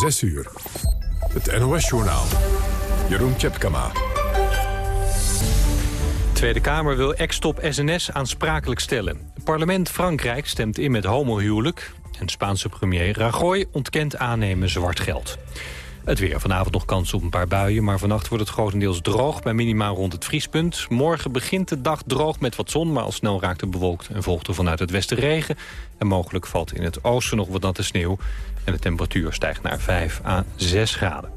6 uur. Het NOS-journaal. Jeroen Tjepkama. Tweede Kamer wil ex-top SNS aansprakelijk stellen. Parlement Frankrijk stemt in met homohuwelijk. En Spaanse premier Rajoy ontkent aannemen zwart geld. Het weer. Vanavond nog kans op een paar buien, maar vannacht wordt het grotendeels droog bij minima rond het vriespunt. Morgen begint de dag droog met wat zon, maar al snel raakt het bewolkt en volgt er vanuit het westen regen. En mogelijk valt in het oosten nog wat natte sneeuw. En de temperatuur stijgt naar 5 à 6 graden.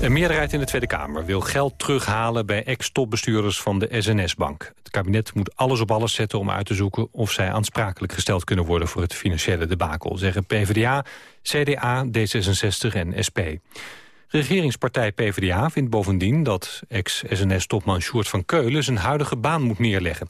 Een meerderheid in de Tweede Kamer wil geld terughalen bij ex-topbestuurders van de SNS-bank. Het kabinet moet alles op alles zetten om uit te zoeken of zij aansprakelijk gesteld kunnen worden voor het financiële debakel, zeggen PvdA, CDA, D66 en SP. Regeringspartij PvdA vindt bovendien dat ex-SNS-topman Sjoerd van Keulen zijn huidige baan moet neerleggen.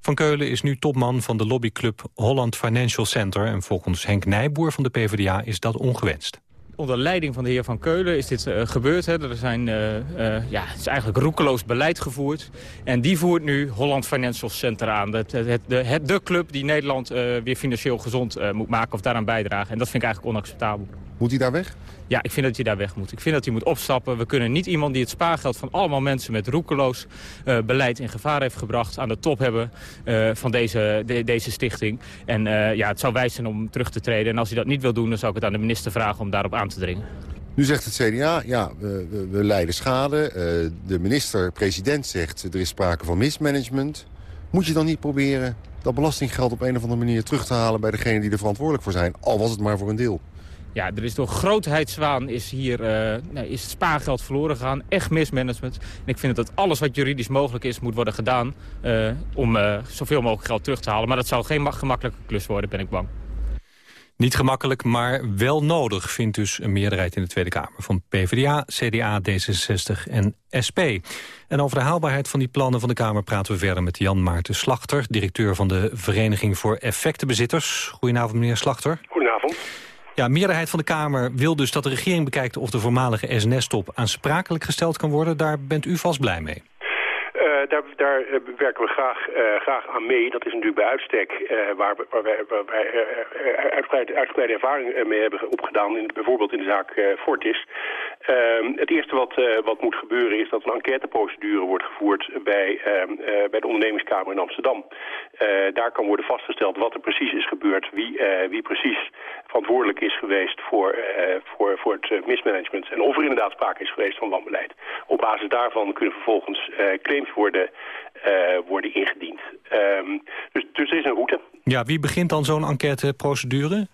Van Keulen is nu topman van de lobbyclub Holland Financial Center... en volgens Henk Nijboer van de PvdA is dat ongewenst onder leiding van de heer Van Keulen is dit uh, gebeurd. Hè. Er zijn, uh, uh, ja, het is eigenlijk roekeloos beleid gevoerd. En die voert nu Holland Financial Center aan. Het, de, de club die Nederland weer financieel gezond moet maken of daaraan bijdragen. En dat vind ik eigenlijk onacceptabel. Moet hij daar weg? Ja, ik vind dat hij daar weg moet. Ik vind dat hij moet opstappen. We kunnen niet iemand die het spaargeld van allemaal mensen met roekeloos uh, beleid in gevaar heeft gebracht aan de top hebben uh, van deze, de, deze stichting. En uh, ja, het zou wijs zijn om terug te treden. En als hij dat niet wil doen, dan zou ik het aan de minister vragen om daarop aan te dringen. Nu zegt het CDA, ja, we, we, schade. de minister-president zegt, er is sprake van mismanagement. Moet je dan niet proberen dat belastinggeld op een of andere manier terug te halen... bij degenen die er verantwoordelijk voor zijn, al was het maar voor een deel? Ja, er is door grootheidswaan is hier uh, nee, is spaargeld verloren gegaan. Echt mismanagement. En ik vind dat alles wat juridisch mogelijk is moet worden gedaan... Uh, om uh, zoveel mogelijk geld terug te halen. Maar dat zou geen gemakkelijke klus worden, ben ik bang. Niet gemakkelijk, maar wel nodig, vindt dus een meerderheid in de Tweede Kamer. Van PvdA, CDA, D66 en SP. En over de haalbaarheid van die plannen van de Kamer praten we verder met Jan Maarten Slachter... directeur van de Vereniging voor Effectenbezitters. Goedenavond, meneer Slachter. Goedenavond. Ja, meerderheid van de Kamer wil dus dat de regering bekijkt... of de voormalige SNS-top aansprakelijk gesteld kan worden. Daar bent u vast blij mee. Uh, daar, daar uh, werken we graag, uh, graag aan mee. Dat is natuurlijk bij uitstek waar, waar, wij, waar uitgebreide ervaring mee hebben opgedaan. In, bijvoorbeeld in de zaak Fortis. Ehm, het eerste wat, wat moet gebeuren is dat een enquêteprocedure wordt gevoerd bij, ehm, bij de ondernemingskamer in Amsterdam. daar kan worden vastgesteld wat er precies is gebeurd. Wie, wie precies verantwoordelijk is geweest voor, voor, voor het mismanagement. En of er inderdaad sprake is geweest van wanbeleid. Op basis daarvan kunnen vervolgens claims worden, worden ingediend. Um, dus, dus er is een route. Ja, wie begint dan zo'n enquêteprocedure?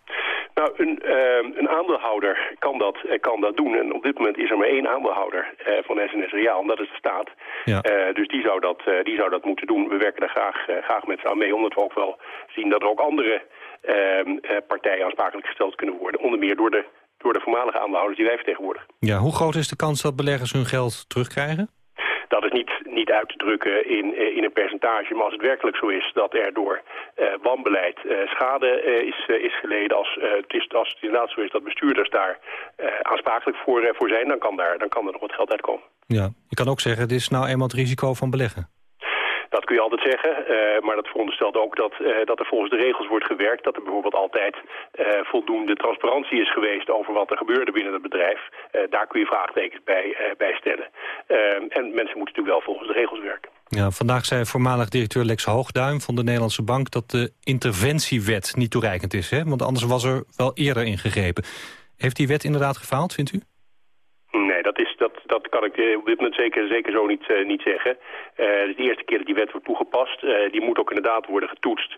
Nou, een, uh, een, aandeelhouder kan dat, uh, kan dat doen. En op dit moment is er maar één aandeelhouder uh, van SNS Reaal, en dat is de staat. Ja. dus die zou, dat, die zou dat moeten doen. We werken daar graag, graag met ze aan mee, omdat we ook wel zien dat er ook andere ehm, partijen aansprakelijk gesteld kunnen worden. Onder meer door de, door de voormalige aandeelhouders die wij vertegenwoordigen. Ja, hoe groot is de kans dat beleggers hun geld terugkrijgen? Dat is niet, niet uit te drukken in, eh, in een percentage. Maar als het werkelijk zo is dat er door uh, wanbeleid uh, schade is, is geleden... Als, het is, als het inderdaad zo is dat bestuurders daar aansprakelijk voor, voor zijn... Dan kan, daar, dan kan er nog wat geld uitkomen. Ja, je kan ook zeggen, dit is nou eenmaal het risico van beleggen. Dat kun je altijd zeggen, uh, maar dat veronderstelt ook dat, uh, dat er volgens de regels wordt gewerkt. Dat er bijvoorbeeld altijd uh, voldoende transparantie is geweest over wat er gebeurde binnen het bedrijf. daar kun je vraagtekens bij, bij stellen. en mensen moeten natuurlijk wel volgens de regels werken. Ja, vandaag zei voormalig directeur Lex Hoogduim van de Nederlandse Bank... dat de interventiewet niet toereikend is, hè? want anders was er wel eerder ingegrepen. Heeft die wet inderdaad gefaald, vindt u? Dat kan ik eh, op dit moment zeker, zeker zo niet, uh, niet zeggen. Uh, het is de eerste keer dat die wet wordt toegepast. die moet ook inderdaad worden getoetst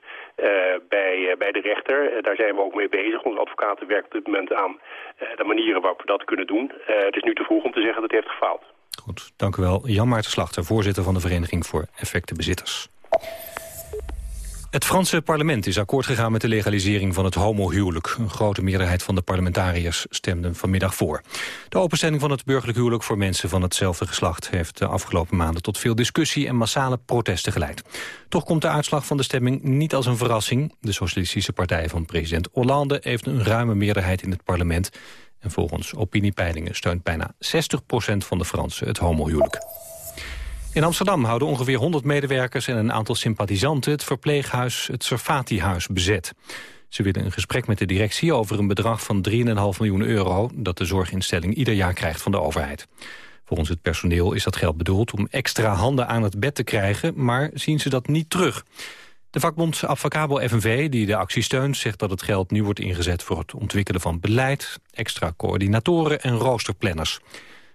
bij, bij de rechter. daar zijn we ook mee bezig. Onze advocaten werken op dit moment aan de manieren waarop we dat kunnen doen. het is nu te vroeg om te zeggen dat het heeft gefaald. Goed, dank u wel. Jan Maarten Slachter, voorzitter van de Vereniging voor Effectenbezitters. Het Franse parlement is akkoord gegaan met de legalisering van het homohuwelijk. Een grote meerderheid van de parlementariërs stemde vanmiddag voor. De openstelling van het burgerlijk huwelijk voor mensen van hetzelfde geslacht... heeft de afgelopen maanden tot veel discussie en massale protesten geleid. Toch komt de uitslag van de stemming niet als een verrassing. De socialistische partij van president Hollande heeft een ruime meerderheid in het parlement. En volgens opiniepeilingen steunt bijna 60% van de Fransen het homohuwelijk. In Amsterdam houden ongeveer 100 medewerkers en een aantal sympathisanten... het verpleeghuis het Servati-huis bezet. Ze willen een gesprek met de directie over een bedrag van 3,5 miljoen euro... dat de zorginstelling ieder jaar krijgt van de overheid. Volgens het personeel is dat geld bedoeld om extra handen aan het bed te krijgen... maar zien ze dat niet terug. De vakbond Advocabo FNV, die de actie steunt... zegt dat het geld nu wordt ingezet voor het ontwikkelen van beleid... extra coördinatoren en roosterplanners.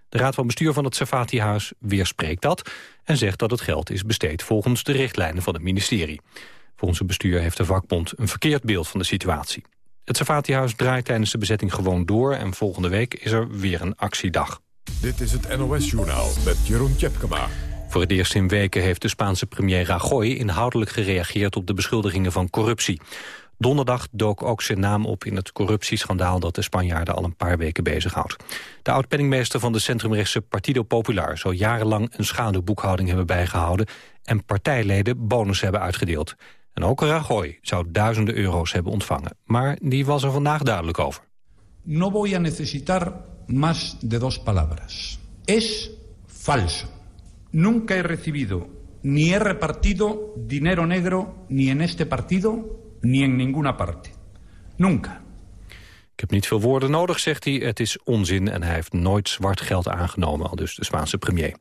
De raad van bestuur van het Safati-huis weerspreekt dat... en zegt dat het geld is besteed volgens de richtlijnen van het ministerie. Volgens het bestuur heeft de vakbond een verkeerd beeld van de situatie. Het Safati-huis draait tijdens de bezetting gewoon door... en volgende week is er weer een actiedag. Dit is het NOS-journaal met Jeroen Tjepkema. Voor het eerst in weken heeft de Spaanse premier Rajoy inhoudelijk gereageerd op de beschuldigingen van corruptie. Donderdag dook ook zijn naam op in het corruptieschandaal dat de Spanjaarden al een paar weken bezighoudt. De oud-penningmeester van de centrumrechtse Partido Popular zou jarenlang een schaduwboekhouding hebben bijgehouden en partijleden bonus hebben uitgedeeld. En ook Rajoy zou duizenden euro's hebben ontvangen. Maar die was er vandaag duidelijk over. No voy a necesitar más de dos palabras. Es falso. Nunca he recibido ni he repartido dinero negro ni en este partido ni en ninguna parte. Nunca. Ik heb niet veel woorden nodig, zegt hij. Het is onzin en hij heeft nooit zwart geld aangenomen, al dus de Spaanse premier.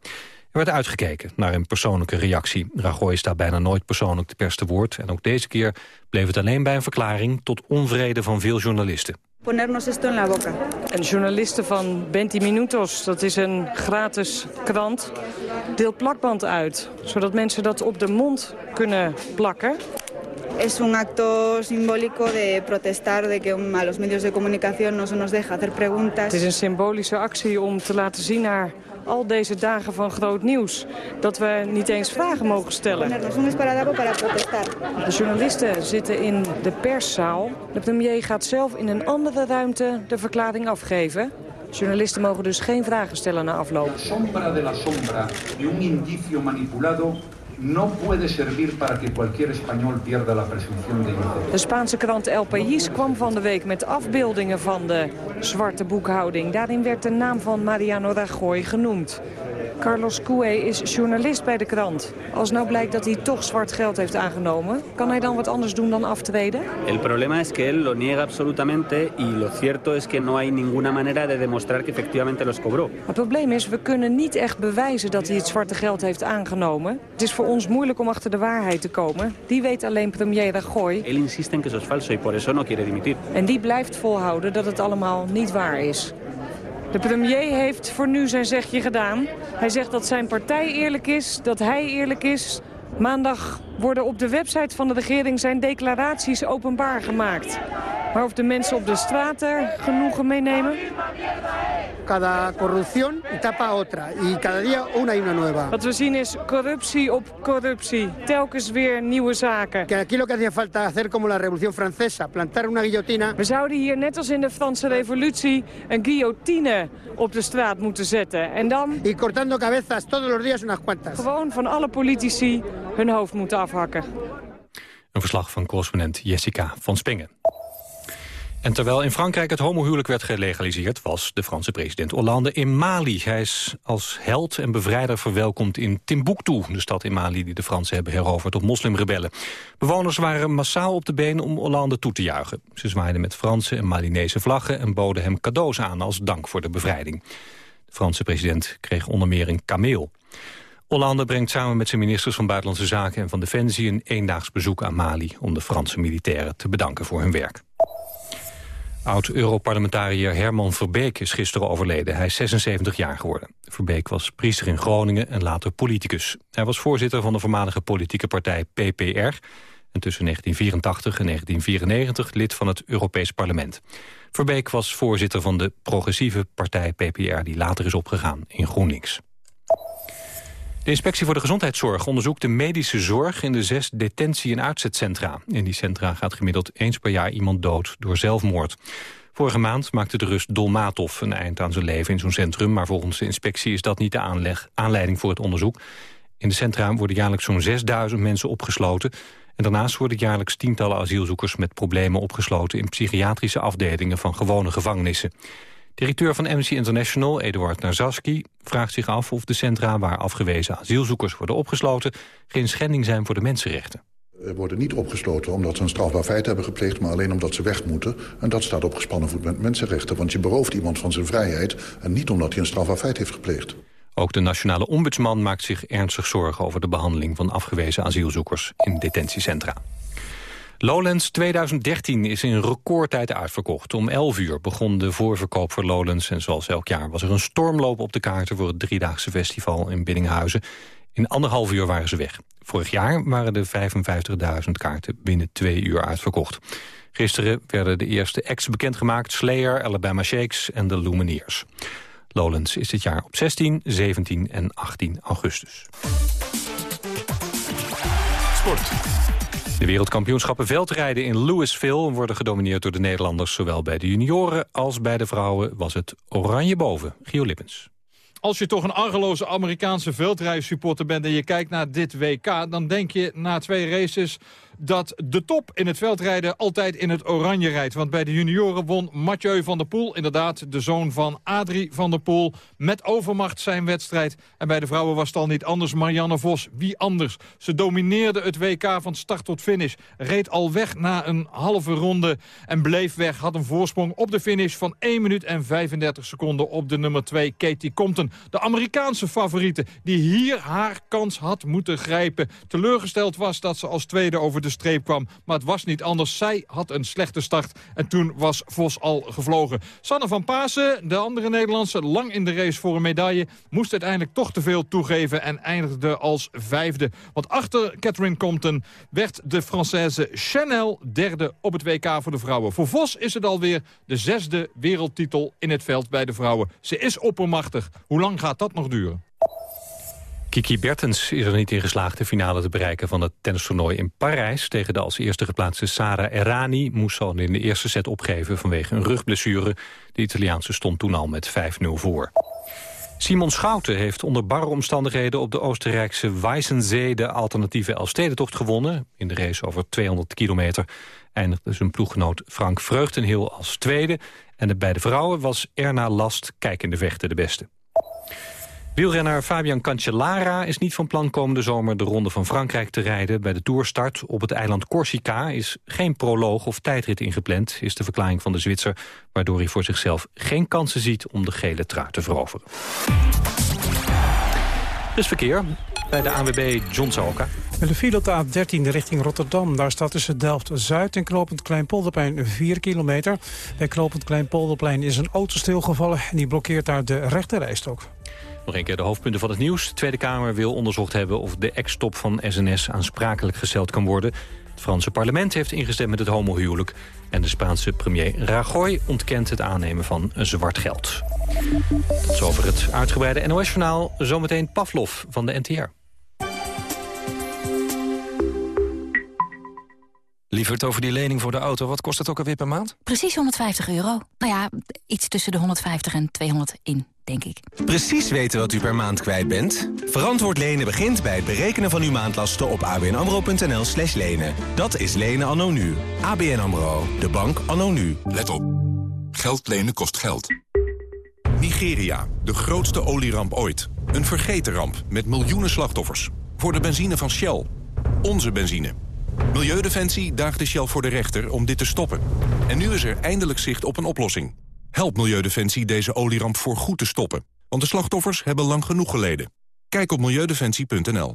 Er werd uitgekeken naar een persoonlijke reactie. Rajoy staat bijna nooit persoonlijk de pers te woord. En ook deze keer bleef het alleen bij een verklaring... tot onvrede van veel journalisten. Ponernos esto en la boca. En journalisten van 20 Minutos, dat is een gratis krant, deelt plakband uit. Zodat mensen dat op de mond kunnen plakken. Es un acto simbólico de protestar de que a los medios de comunicación no se nos deja hacer preguntas. Het is een symbolische actie om te laten zien naar al deze dagen van groot nieuws. Dat we niet eens vragen mogen stellen. De journalisten zitten in de perszaal. De premier gaat zelf in een andere ruimte de verklaring afgeven. Journalisten mogen dus geen vragen stellen na afloop. Sombra de la sombra de un indicio manipulado no puede servir para que cualquier español pierda la presunción de inocencia. De Spaanse krant El País kwam van de week met afbeeldingen van de zwarte boekhouding. Daarin werd de naam van Mariano Rajoy genoemd. Carlos Coué is journalist bij de krant. Als nou blijkt dat hij toch zwart geld heeft aangenomen... kan hij dan wat anders doen dan aftreden? El problema es que él lo niega absolutamente... y lo cierto es que no hay ninguna manera de demostrar que efectivamente los cobró. Het probleem is, we kunnen niet echt bewijzen dat hij het zwarte geld heeft aangenomen. Het is voor ons moeilijk om achter de waarheid te komen. Die weet alleen premier Rajoy. Él insiste en que eso es falso y por eso no quiere dimitir. En die blijft volhouden dat het allemaal niet waar is. De premier heeft voor nu zijn zegje gedaan. Hij zegt dat zijn partij eerlijk is, dat hij eerlijk is. Maandag worden op de website van de regering zijn declaraties openbaar gemaakt. Maar of de mensen op de straat er genoegen meenemen? Cada corrupción tapa otra y cada día una y una nueva. Wat we zien is corruptie op corruptie. Telkens weer nieuwe zaken. Que aquí lo que hacía falta hacer como la Revolución Francesa, plantar una guillotina. We zouden hier net als in de Franse revolutie een guillotine op de straat moeten zetten. En dan... Y cortando cabezas todos los días unas cuantas. Gewoon van alle politici hun hoofd moeten afhakken. Een verslag van correspondent Jessica van Spengen. En terwijl in Frankrijk het homohuwelijk werd gelegaliseerd... was de Franse president Hollande in Mali. Hij is als held en bevrijder verwelkomd in Timbuktu... de stad in Mali die de Fransen hebben heroverd op moslimrebellen. Bewoners waren massaal op de been om Hollande toe te juichen. Ze zwaaiden met Franse en Malinese vlaggen... en boden hem cadeaus aan als dank voor de bevrijding. De Franse president kreeg onder meer een kameel. Hollande brengt samen met zijn ministers van Buitenlandse Zaken en van Defensie... een eendaags bezoek aan Mali om de Franse militairen te bedanken voor hun werk. Oud-Europarlementariër Herman Verbeek is gisteren overleden. Hij is 76 jaar geworden. Verbeek was priester in Groningen en later politicus. Hij was voorzitter van de voormalige politieke partij PPR... en tussen 1984 en 1994 lid van het Europees Parlement. Verbeek was voorzitter van de progressieve partij PPR... die later is opgegaan in GroenLinks. De inspectie voor de gezondheidszorg onderzoekt de medische zorg in de zes detentie- en uitzetcentra. In die centra gaat gemiddeld eens per jaar iemand dood door zelfmoord. Vorige maand maakte de Rust Dolmatov een eind aan zijn leven in zo'n centrum... maar volgens de inspectie is dat niet de aanleg, aanleiding voor het onderzoek. In de centra worden jaarlijks zo'n 6000 mensen opgesloten... en daarnaast worden jaarlijks tientallen asielzoekers met problemen opgesloten... in psychiatrische afdelingen van gewone gevangenissen. Directeur van Amnesty International, Eduard Narzaski, vraagt zich af of de centra waar afgewezen asielzoekers worden opgesloten geen schending zijn voor de mensenrechten. Er worden niet opgesloten omdat ze een strafbaar feit hebben gepleegd... maar alleen omdat ze weg moeten. En dat staat op gespannen voet met mensenrechten. Want je berooft iemand van zijn vrijheid... en niet omdat hij een strafbaar feit heeft gepleegd. Ook de nationale ombudsman maakt zich ernstig zorgen... over de behandeling van afgewezen asielzoekers in detentiecentra. Lowlands 2013 is in recordtijd uitverkocht. Om 11 uur begon de voorverkoop voor Lowlands... en zoals elk jaar was er een stormloop op de kaarten... voor het driedaagse festival in Biddinghuizen. In anderhalf uur waren ze weg. Vorig jaar waren de 55.000 kaarten binnen twee uur uitverkocht. Gisteren werden de eerste acts bekendgemaakt... Slayer, Alabama Shakes en de Lumineers. Lowlands is dit jaar op 16, 17 en 18 augustus. Sport. De wereldkampioenschappen veldrijden in Louisville worden gedomineerd door de Nederlanders. Zowel bij de junioren als bij de vrouwen was het oranje boven. Gio Lippens. Als je toch een argeloze Amerikaanse veldrijsupporter bent en je kijkt naar dit WK... dan denk je na twee races dat de top in het veldrijden altijd in het oranje rijdt. Want bij de junioren won Mathieu van der Poel, inderdaad de zoon van Adrie van der Poel, met overmacht zijn wedstrijd. En bij de vrouwen was het al niet anders. Marianne Vos, wie anders? Ze domineerde het WK van start tot finish. Reed al weg na een halve ronde en bleef weg. Had een voorsprong op de finish van 1 minuut en 35 seconden op de nummer 2, Katie Compton. De Amerikaanse favoriete die hier haar kans had moeten grijpen. Teleurgesteld was dat ze als tweede over de streep kwam. Maar het was niet anders. Zij had een slechte start en toen was Vos al gevlogen. Sanne van Pasen, de andere Nederlandse, lang in de race voor een medaille... moest uiteindelijk toch te veel toegeven en eindigde als vijfde. Want achter Catherine Compton werd de Française Chanel derde op het WK voor de vrouwen. Voor Vos is het alweer de zesde wereldtitel in het veld bij de vrouwen. Ze is oppermachtig. Hoe lang gaat dat nog duren? Kiki Bertens is er niet in geslaagd de finale te bereiken van het tennistoernooi in Parijs. Tegen de als eerste geplaatste Sara Errani moest al in de eerste set opgeven vanwege een rugblessure. De Italiaanse stond toen al met 5-0 voor. Simon Schouten heeft onder barre omstandigheden op de Oostenrijkse Weissensee de alternatieve Elfstedentocht gewonnen. In de race over 200 kilometer eindigde zijn ploeggenoot Frank Vreugdenhil als tweede. En bij de vrouwen was Erna Last kijkende vechten de beste. Wielrenner Fabian Cancellara is niet van plan komende zomer de Ronde van Frankrijk te rijden. Bij de toerstart op het eiland Corsica is geen proloog of tijdrit ingepland, is de verklaring van de Zwitser, waardoor hij voor zichzelf geen kansen ziet om de gele trui te veroveren. Dus verkeer bij de ANWB John Zalka. De file op de A13 richting Rotterdam. Daar staat tussen Delft-Zuid en Knopend Kleinpolderplein 4 kilometer. Bij Knopend Kleinpolderplein is een auto stilgevallen... en die blokkeert daar de rechterrijstok. Nog een keer de hoofdpunten van het nieuws. De Tweede Kamer wil onderzocht hebben of de ex-top van SNS aansprakelijk gesteld kan worden. Het Franse parlement heeft ingestemd met het homohuwelijk. En de Spaanse premier Rajoy ontkent het aannemen van zwart geld. Tot zover het uitgebreide NOS-journaal. Zometeen Pavlov van de NTR. Lieverd, over die lening voor de auto, wat kost het ook alweer per maand? Precies 150 euro. Nou ja, iets tussen de 150 en 200 in, denk ik. Precies weten wat u per maand kwijt bent? Verantwoord lenen begint bij het berekenen van uw maandlasten op abnamro.nl slash lenen. Dat is lenen anno nu. ABN AMRO, de bank anno nu. Let op. Geld lenen kost geld. Nigeria, de grootste olieramp ooit. Een vergeten ramp met miljoenen slachtoffers. Voor de benzine van Shell. Onze benzine. Milieudefensie daagde Shell voor de rechter om dit te stoppen. En nu is er eindelijk zicht op een oplossing. Help Milieudefensie deze olieramp voor goed te stoppen. Want de slachtoffers hebben lang genoeg geleden. Kijk op milieudefensie.nl.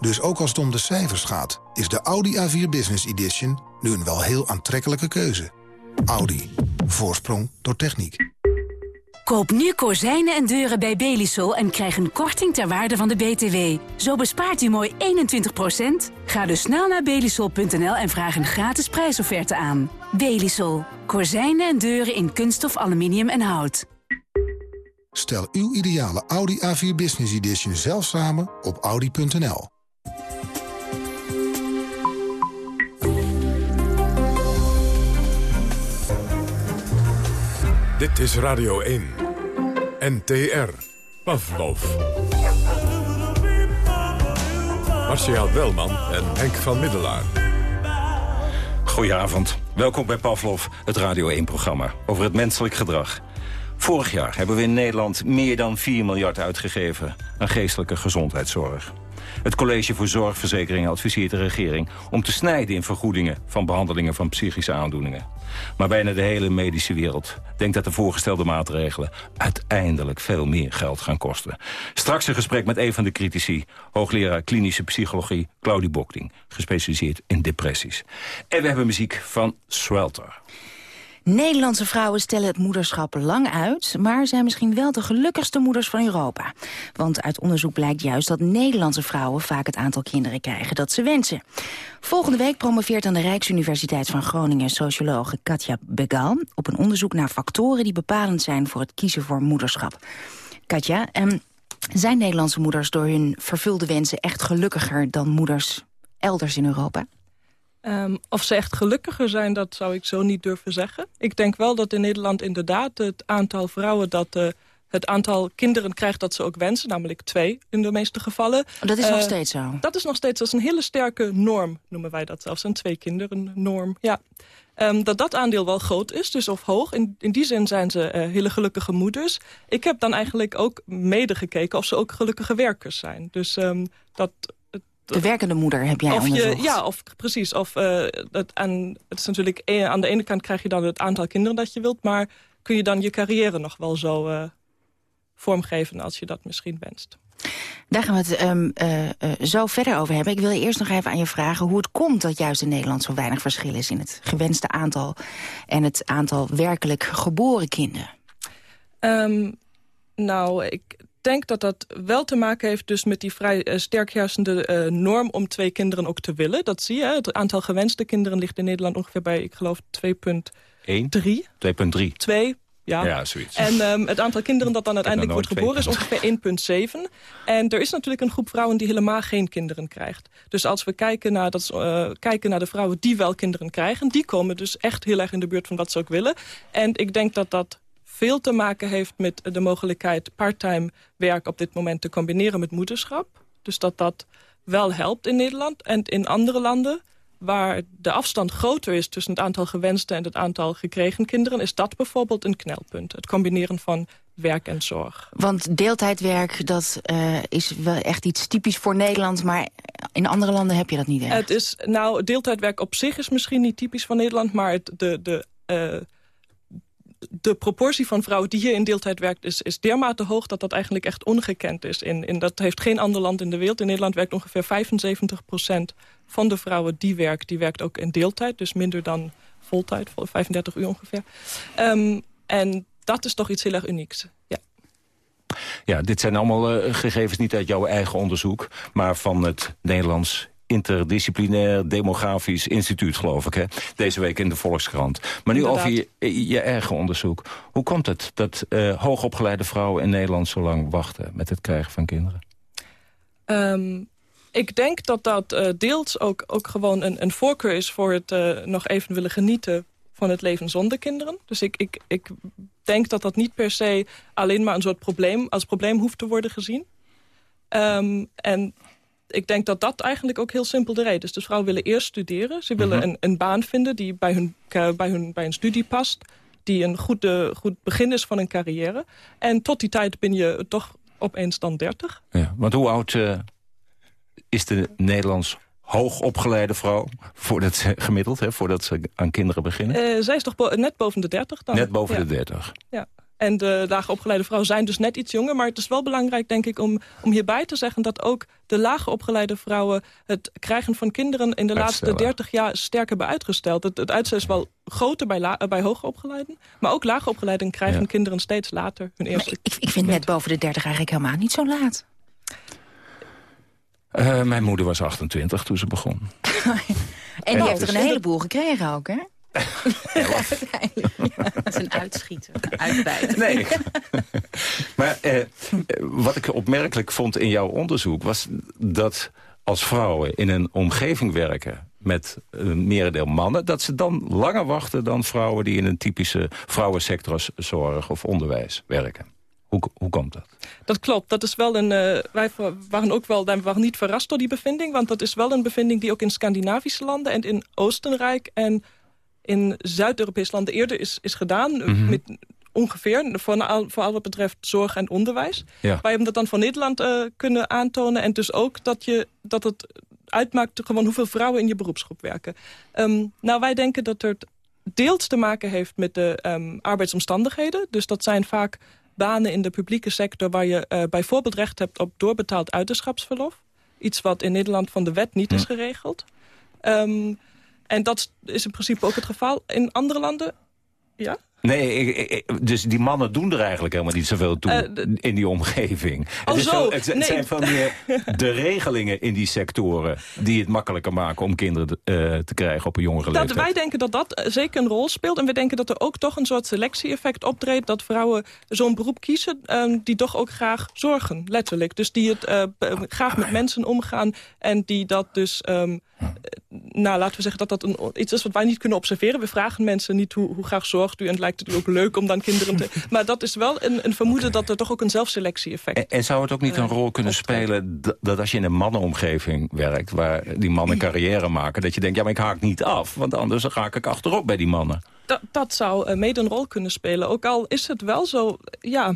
Dus ook als het om de cijfers gaat, is de Audi A4 Business Edition nu een wel heel aantrekkelijke keuze. Audi. Voorsprong door techniek. Koop nu kozijnen en deuren bij Belisol en krijg een korting ter waarde van de BTW. Zo bespaart u mooi 21%. Ga dus snel naar belisol.nl en vraag een gratis prijsofferte aan. Belisol. Kozijnen en deuren in kunststof, aluminium en hout. Stel uw ideale Audi A4 Business Edition zelf samen op audi.nl. Dit is Radio 1. NTR. Pavlov. Marcia Welman en Henk van Middelaar. Goedenavond. Welkom bij Pavlov, het Radio 1-programma over het menselijk gedrag. Vorig jaar hebben we in Nederland meer dan 4 miljard uitgegeven aan geestelijke gezondheidszorg. Het College voor Zorgverzekeringen adviseert de regering om te snijden in vergoedingen van behandelingen van psychische aandoeningen. Maar bijna de hele medische wereld denkt dat de voorgestelde maatregelen uiteindelijk veel meer geld gaan kosten. Straks een gesprek met een van de critici, hoogleraar klinische psychologie Claudie Bokting, gespecialiseerd in depressies. En we hebben muziek van Swelter. Nederlandse vrouwen stellen het moederschap lang uit... maar zijn misschien wel de gelukkigste moeders van Europa. Want uit onderzoek blijkt juist dat Nederlandse vrouwen... vaak het aantal kinderen krijgen dat ze wensen. Volgende week promoveert aan de Rijksuniversiteit van Groningen... sociologe Katja Begal op een onderzoek naar factoren... die bepalend zijn voor het kiezen voor moederschap. Katja, um, zijn Nederlandse moeders door hun vervulde wensen... echt gelukkiger dan moeders elders in Europa? Um, of ze echt gelukkiger zijn, dat zou ik zo niet durven zeggen. Ik denk wel dat in Nederland inderdaad het aantal vrouwen... dat uh, het aantal kinderen krijgt dat ze ook wensen, namelijk twee in de meeste gevallen. Dat is uh, nog steeds zo? Dat is nog steeds, dat is een hele sterke norm, noemen wij dat zelfs. Een twee kinderen norm, ja. Um, dat dat aandeel wel groot is, dus of hoog. In, in die zin zijn ze uh, hele gelukkige moeders. Ik heb dan eigenlijk ook medegekeken of ze ook gelukkige werkers zijn. Dus um, dat de werkende moeder heb jij of onderzocht. Je, ja, of, precies. Of, uh, het, aan, het is natuurlijk, aan de ene kant krijg je dan het aantal kinderen dat je wilt... maar kun je dan je carrière nog wel zo uh, vormgeven als je dat misschien wenst. Daar gaan we het um, uh, zo verder over hebben. Ik wil je eerst nog even aan je vragen hoe het komt dat juist in Nederland zo weinig verschil is... in het gewenste aantal en het aantal werkelijk geboren kinderen. Um, nou, ik denk dat dat wel te maken heeft dus met die vrij uh, sterk heersende uh, norm om twee kinderen ook te willen. Dat zie je. Het aantal gewenste kinderen ligt in Nederland ongeveer bij, ik geloof, 2,3. 2,3. 2, ja. ja zoiets. En um, het aantal kinderen dat dan uiteindelijk wordt geboren is ongeveer 1,7. En er is natuurlijk een groep vrouwen die helemaal geen kinderen krijgt. Dus als we kijken naar, dat, uh, kijken naar de vrouwen die wel kinderen krijgen... die komen dus echt heel erg in de buurt van wat ze ook willen. En ik denk dat dat veel te maken heeft met de mogelijkheid parttime werk op dit moment te combineren met moederschap. Dus dat dat wel helpt in Nederland. En in andere landen waar de afstand groter is tussen het aantal gewenste en het aantal gekregen kinderen... is dat bijvoorbeeld een knelpunt. Het combineren van werk en zorg. Want deeltijdwerk, dat uh, is wel echt iets typisch voor Nederland... maar in andere landen heb je dat niet echt. Het is, nou, deeltijdwerk op zich is misschien niet typisch voor Nederland... maar het, de, de uh, de proportie van vrouwen die hier in deeltijd werkt... is, is dermate hoog dat dat eigenlijk echt ongekend is. In, in, dat heeft geen ander land in de wereld. In Nederland werkt ongeveer 75% van de vrouwen die werkt... die werkt ook in deeltijd, dus minder dan voltijd, 35 uur ongeveer. Um, en dat is toch iets heel erg unieks, ja. Ja, dit zijn allemaal uh, gegevens niet uit jouw eigen onderzoek... maar van het Nederlands interdisciplinair demografisch instituut, geloof ik. Hè? Deze week in de Volkskrant. Maar nu Inderdaad. over je, je, eigen onderzoek. Hoe komt het dat uh, hoogopgeleide vrouwen in Nederland zo lang wachten... met het krijgen van kinderen? Um, ik denk dat dat uh, deels ook, ook gewoon een, een voorkeur is... voor het uh, nog even willen genieten van het leven zonder kinderen. Dus ik, ik, ik denk dat dat niet per se alleen maar een soort probleem... als probleem hoeft te worden gezien. Um, en ik denk dat dat eigenlijk ook heel simpel de reden is. Dus vrouwen willen eerst studeren. Ze willen -hmm. een, een, baan vinden die bij hun, bij, hun, bij hun studie past. Die een goed, uh, goed begin is van een carrière. En tot die tijd ben je toch opeens dan 30. Ja, want hoe oud uh, is de Nederlands hoogopgeleide vrouw, voordat ze, gemiddeld, hè, voordat ze aan kinderen beginnen? Uh, zij is toch bo net boven de 30 dan? Net boven ja. de 30. Ja. En de laag opgeleide vrouwen zijn dus net iets jonger. Maar het is wel belangrijk, denk ik, om, om hierbij te zeggen... dat ook de laag opgeleide vrouwen het krijgen van kinderen... in de laatste 30 jaar sterk hebben uitgesteld. Het, het uitstel is wel groter bij, la, bij hoogopgeleiden. Maar ook laag opgeleiden krijgen ja. kinderen steeds later hun eerste ik, ik vind net boven de 30 eigenlijk helemaal niet zo laat. Uh, mijn moeder was 28 toen ze begon. en die heeft er een heleboel gekregen ook, hè? Ja, dat is een uitschieter, uitbijter. Nee. maar eh, wat ik opmerkelijk vond in jouw onderzoek... was dat als vrouwen in een omgeving werken... met een merendeel mannen... dat ze dan langer wachten dan vrouwen die in een typische vrouwensector... als zorg of onderwijs werken. Hoe, hoe komt dat? Dat klopt. Dat is wel een, uh, wij waren ook wel wij waren niet verrast door die bevinding. Want dat is wel een bevinding die ook in Scandinavische landen... en in Oostenrijk en in Zuid-Europese landen eerder is, is gedaan. Mhm. met, ongeveer, voor, voor wat betreft zorg en onderwijs. Ja. Wij hebben dat dan van Nederland uh, kunnen aantonen. En dus ook dat, je, dat het uitmaakt gewoon hoeveel vrouwen in je beroepsgroep werken. Um, nou, wij denken dat het deels te maken heeft met de um, arbeidsomstandigheden. Dus dat zijn vaak banen in de publieke sector... waar je uh, bijvoorbeeld recht hebt op doorbetaald ouderschapsverlof. Iets wat in Nederland van de wet niet is geregeld. Um, en dat is in principe ook het geval in andere landen. Ja? Nee, dus die mannen doen er eigenlijk helemaal niet zoveel toe uh, in die omgeving. Oh, het, zo, het, het zijn van meer de regelingen in die sectoren... die het makkelijker maken om kinderen uh, te krijgen op een jongere leeftijd. wij denken dat dat zeker een rol speelt. En we denken dat er ook toch een soort selectie-effect optreedt... dat vrouwen zo'n beroep kiezen um, die toch ook graag zorgen, letterlijk. Dus die het uh, graag met mensen omgaan en die dat dus... Um, nou, laten we zeggen dat dat een, iets is wat wij niet kunnen observeren. We vragen mensen niet hoe, hoe graag zorgt u en het lijkt het u ook leuk om dan kinderen te... Maar dat is wel een, een vermoeden dat er toch ook een zelfselectie-effect... En, en, zou het ook niet een rol kunnen spelen dat als je in een mannenomgeving werkt... waar die mannen carrière maken, dat je denkt... ja, maar ik haak niet af, want anders raak ik achterop bij die mannen. Dat, dat zou uh, mede een rol kunnen spelen. Ook al is het wel zo, ja...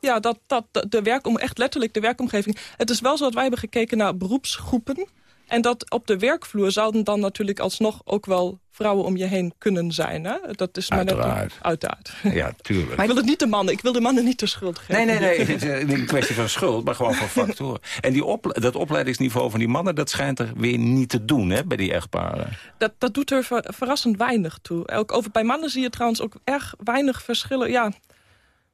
Ja, dat, dat de werkom, echt letterlijk de werkomgeving. Het is wel zo dat wij hebben gekeken naar beroepsgroepen en dat op de werkvloer zouden dan natuurlijk alsnog ook wel vrouwen om je heen kunnen zijn. Hè? Dat is maar uiteraard. Net, uiteraard. Ja, tuurlijk. Maar ik wil het niet de mannen, ik wil de mannen niet de schuld geven. Nee, nee, nee, het is niet een kwestie van schuld, maar gewoon van factoren. En die op, dat opleidingsniveau van die mannen, dat schijnt er weer niet te doen hè, bij die echtparen. Dat, dat doet er verrassend weinig toe. Ook over, bij mannen zie je trouwens ook erg weinig verschillen. Ja,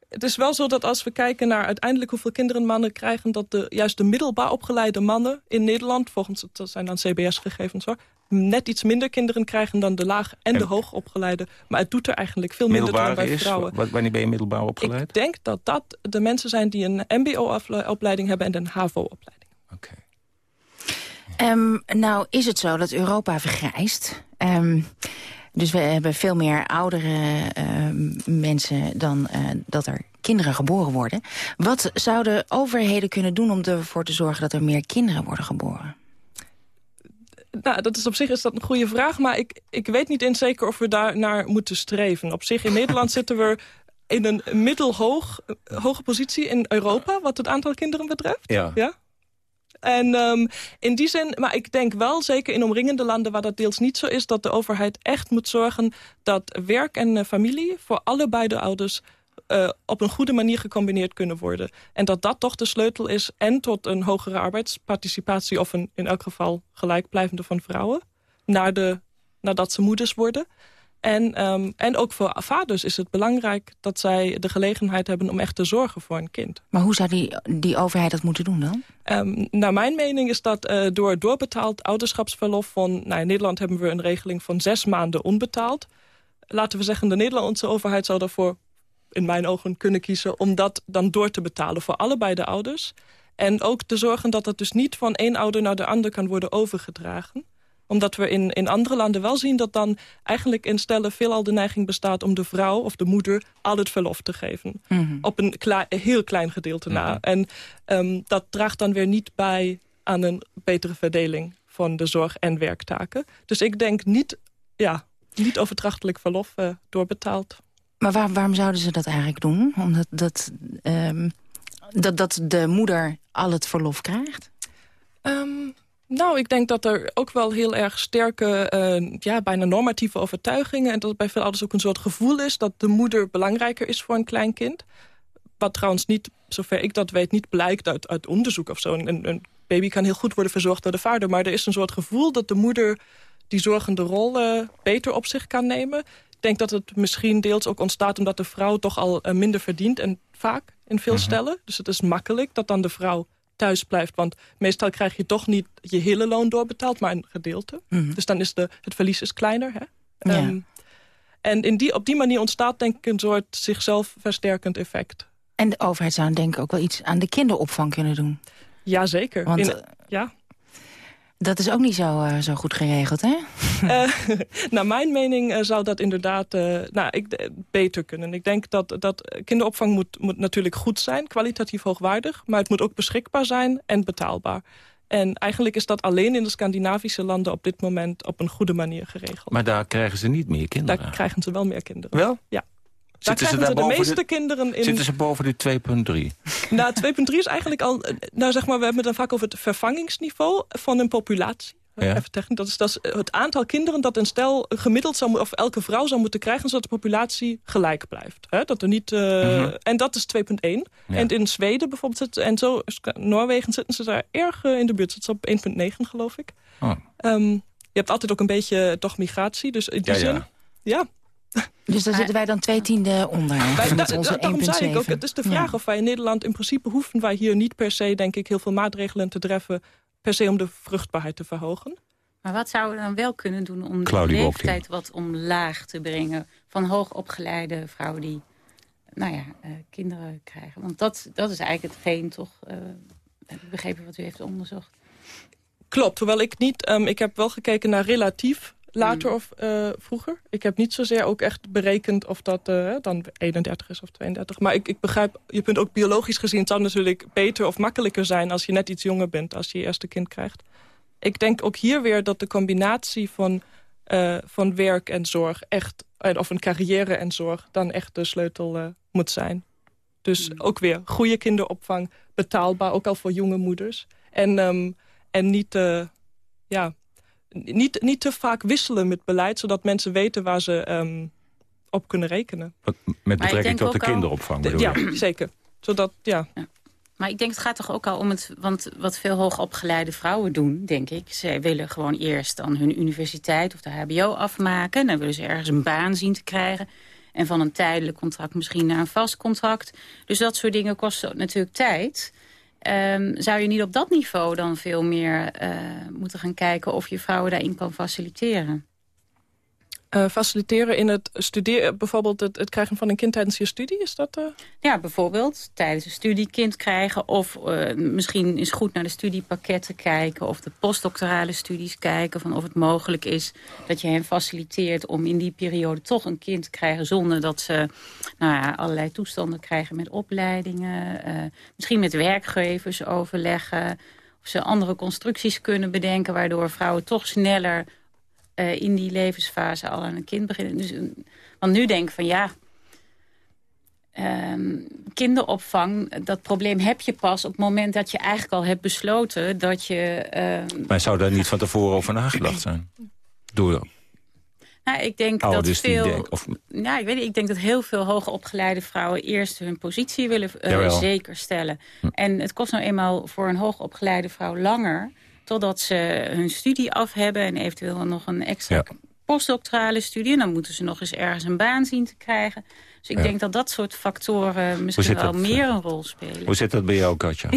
het is wel zo dat als we kijken naar uiteindelijk hoeveel kinderen mannen krijgen... dat de, juist de middelbaar opgeleide mannen in Nederland... volgens dat zijn dan CBS-gegevens hoor... net iets minder kinderen krijgen dan de laag en, de hoog opgeleide. Maar het doet er eigenlijk veel minder dan bij is, vrouwen. Wanneer ben je middelbaar opgeleid? Ik denk dat dat de mensen zijn die een mbo-opleiding hebben... en een havo-opleiding. Oké. Um, nou is het zo dat Europa vergrijst... Um, dus we hebben veel meer oudere uh, mensen dan uh, dat er kinderen geboren worden. Wat zouden overheden kunnen doen om ervoor te zorgen dat er meer kinderen worden geboren? Nou, dat is op zich is dat een goede vraag, maar ik, ik weet niet eens zeker of we daar naar moeten streven. Op zich in Nederland zitten we in een middelhoog hoge positie in Europa, wat het aantal kinderen betreft. Ja. ja? En um, in die zin, maar ik denk wel, zeker in omringende landen waar dat deels niet zo is... dat de overheid echt moet zorgen dat werk en uh, familie voor allebei de ouders... Uh, op een goede manier gecombineerd kunnen worden. En dat dat toch de sleutel is en tot een hogere arbeidsparticipatie... of een, in elk geval gelijkblijvende van vrouwen... Naar de, nadat ze moeders worden... En, um, en ook voor vaders is het belangrijk dat zij de gelegenheid hebben om echt te zorgen voor een kind. Maar hoe zou die, die overheid dat moeten doen dan? Um, naar mijn mening is dat uh, door doorbetaald ouderschapsverlof van... Nou, in Nederland hebben we een regeling van zes maanden onbetaald. Laten we zeggen, de Nederlandse overheid zou daarvoor in mijn ogen kunnen kiezen... om dat dan door te betalen voor allebei de ouders. En ook te zorgen dat dat dus niet van één ouder naar de ander kan worden overgedragen omdat we in, in andere landen wel zien dat dan eigenlijk in stellen veelal de neiging bestaat om de vrouw of de moeder al het verlof te geven. Mhm. Op een heel klein gedeelte na. En um, dat draagt dan weer niet bij aan een betere verdeling van de zorg- en werktaken. Dus ik denk niet, ja, niet overtrachtelijk verlof uh, doorbetaald. Maar waar, waarom zouden ze dat eigenlijk doen? Omdat dat, um, dat, dat de moeder al het verlof krijgt? Um, nou, ik denk dat er ook wel heel erg sterke, uh, ja, bijna normatieve overtuigingen... en dat het bij veel ouders ook een soort gevoel is... dat de moeder belangrijker is voor een klein kind. Wat trouwens niet, zover ik dat weet, niet blijkt uit, uit onderzoek of zo. Een, een baby kan heel goed worden verzorgd door de vader... maar er is een soort gevoel dat de moeder die zorgende rol uh, beter op zich kan nemen. Ik denk dat het misschien deels ook ontstaat omdat de vrouw toch al uh, minder verdient... en vaak in veel mm stellen. Dus het is makkelijk dat dan de vrouw thuis blijft. Want meestal krijg je toch niet je hele loon doorbetaald, maar een gedeelte. Mhm. Dus dan is de, het verlies is kleiner. Hè? Ehm, en in die, op die manier ontstaat denk ik een soort zichzelf versterkend effect. En de overheid zou denk ik ook wel iets aan de kinderopvang kunnen doen. Jazeker. Want, ja. Dat is ook niet zo, uh, zo goed geregeld, hè? Uh, naar mijn mening uh, zou dat inderdaad nou, ik, beter kunnen. Ik denk dat, dat kinderopvang moet, moet natuurlijk goed zijn, kwalitatief hoogwaardig... maar het moet ook beschikbaar zijn en betaalbaar. En eigenlijk is dat alleen in de Scandinavische landen op dit moment op een goede manier geregeld. Maar daar krijgen ze niet meer kinderen? Daar krijgen ze wel meer kinderen. Wel? Ja. Daar krijgen ze, de meeste de, kinderen in... Zitten ze boven de 2,3? Nou, 2,3 is eigenlijk al... Nou, zeg maar, we hebben het dan vaak over het vervangingsniveau van een populatie. Ja. Even technisch, dat is, dat is het aantal kinderen dat een stel gemiddeld zou of elke vrouw zou moeten krijgen, zodat de populatie gelijk blijft. Hè? Dat er niet, uh, mm -hmm. En dat is 2,1. Ja. En in Zweden bijvoorbeeld, en zo, Noorwegen zitten ze daar erg in de buurt. Het is op 1,9 geloof ik. Oh. Um, je hebt altijd ook een beetje toch migratie, dus in die ja, zin... Ja, dus daar zitten wij dan twee tiende onder. Wij, onze daarom zei ik ook, het is de vraag ja. of wij in Nederland... in principe hoeven wij hier niet per se, denk ik... heel veel maatregelen te treffen... per se om de vruchtbaarheid te verhogen. Maar wat zouden we dan wel kunnen doen om de leeftijd wat omlaag te brengen... van hoogopgeleide vrouwen die nou ja, uh, kinderen krijgen? Want dat, dat is eigenlijk hetgeen toch... Uh, heb ik begrepen wat u heeft onderzocht. Klopt, hoewel ik niet... Um, ik heb wel gekeken naar relatief later of uh, vroeger. Ik heb niet zozeer ook echt berekend of dat uh, dan 31 is of 32. Maar ik, ik begrijp, je kunt ook biologisch gezien... het zou natuurlijk beter of makkelijker zijn als je net iets jonger bent... als je je eerste kind krijgt. Ik denk ook hier weer dat de combinatie van, uh, van werk en zorg... echt, of een carrière en zorg, dan echt de sleutel moet zijn. Dus mm. ook weer goede kinderopvang, betaalbaar, ook al voor jonge moeders. En, um, en niet, ja niet, niet te vaak wisselen met beleid... zodat mensen weten waar ze um, op kunnen rekenen. Met betrekking tot de kinderopvang bedoel Ja, zeker. Zodat, ja. ja. Maar ik denk, het gaat toch ook al om het... want wat veel hoogopgeleide vrouwen doen, denk ik... ze willen gewoon eerst dan hun universiteit of de hbo afmaken... dan willen ze ergens een baan zien te krijgen... en van een tijdelijk contract misschien naar een vast contract. Dus dat soort dingen kosten natuurlijk tijd... Um, zou je niet op dat niveau dan veel meer uh, moeten gaan kijken... of je vrouwen daarin kan faciliteren? Uh, faciliteren in het studeren, bijvoorbeeld het, krijgen van een kind tijdens je studie, is dat? Uh... Ja, bijvoorbeeld tijdens een studie kind krijgen of uh, misschien is goed naar de studiepakketten kijken of de postdoctorale studies kijken van of het mogelijk is dat je hen faciliteert om in die periode toch een kind te krijgen zonder dat ze nou ja, allerlei toestanden krijgen met opleidingen, misschien met werkgevers overleggen, of ze andere constructies kunnen bedenken waardoor vrouwen toch sneller uh, in die levensfase al aan een kind beginnen. Dus, want nu denk ik van ja, um, kinderopvang, dat probleem heb je pas op het moment dat je eigenlijk al hebt besloten dat je... Uh, maar zou daar niet van tevoren over nagedacht zijn? Door nou, ik denk dat veel. Denk, of... Nou, ik weet niet. Ik denk dat heel veel hoogopgeleide vrouwen eerst hun positie willen uh, zeker stellen. Hm. En het kost nou eenmaal voor een hoogopgeleide vrouw langer totdat ze hun studie af hebben... en eventueel nog een extra ja. postdoctorale studie. En dan moeten ze nog eens ergens een baan zien te krijgen. Dus ik ja. denk dat dat soort factoren misschien wel dat, meer een rol spelen. Hoe zit dat bij jou, Katja?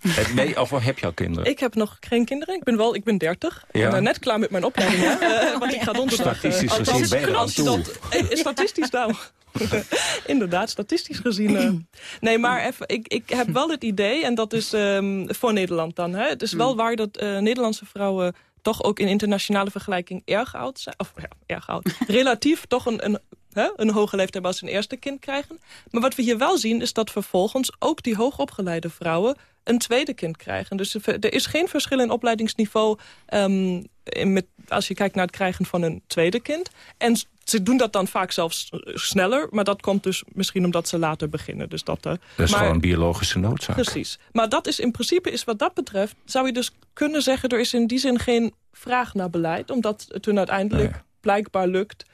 heb, of heb je al kinderen? Ik heb nog geen kinderen. Ik ben wel, ik ben 30. Ja. Ik ben net klaar met mijn opleiding. uh, want ik ga donderdag... Statistisch uh, gezien ben je er aan toe. Dat, statistisch nou. Inderdaad, statistisch gezien. Uh. Nee, maar even, ik, ik heb wel het idee, en dat is um, voor Nederland dan. Hè? Het is wel waar dat uh, Nederlandse vrouwen toch ook in internationale vergelijking erg oud zijn. Of ja, erg oud. Relatief toch een, een, hè, een hoge leeftijd als een eerste kind krijgen. Maar wat we hier wel zien is dat vervolgens ook die hoogopgeleide vrouwen een tweede kind krijgen. Dus er is geen verschil in opleidingsniveau um, in met, als je kijkt naar het krijgen van een tweede kind. En ze doen dat dan vaak zelfs sneller. Maar dat komt dus misschien omdat ze later beginnen. Dus dat, uh, dat is maar, gewoon biologische noodzaak. Precies. Maar dat is in principe, is wat dat betreft... zou je dus kunnen zeggen, er is in die zin geen vraag naar beleid. Omdat het hun uiteindelijk nee. blijkbaar lukt.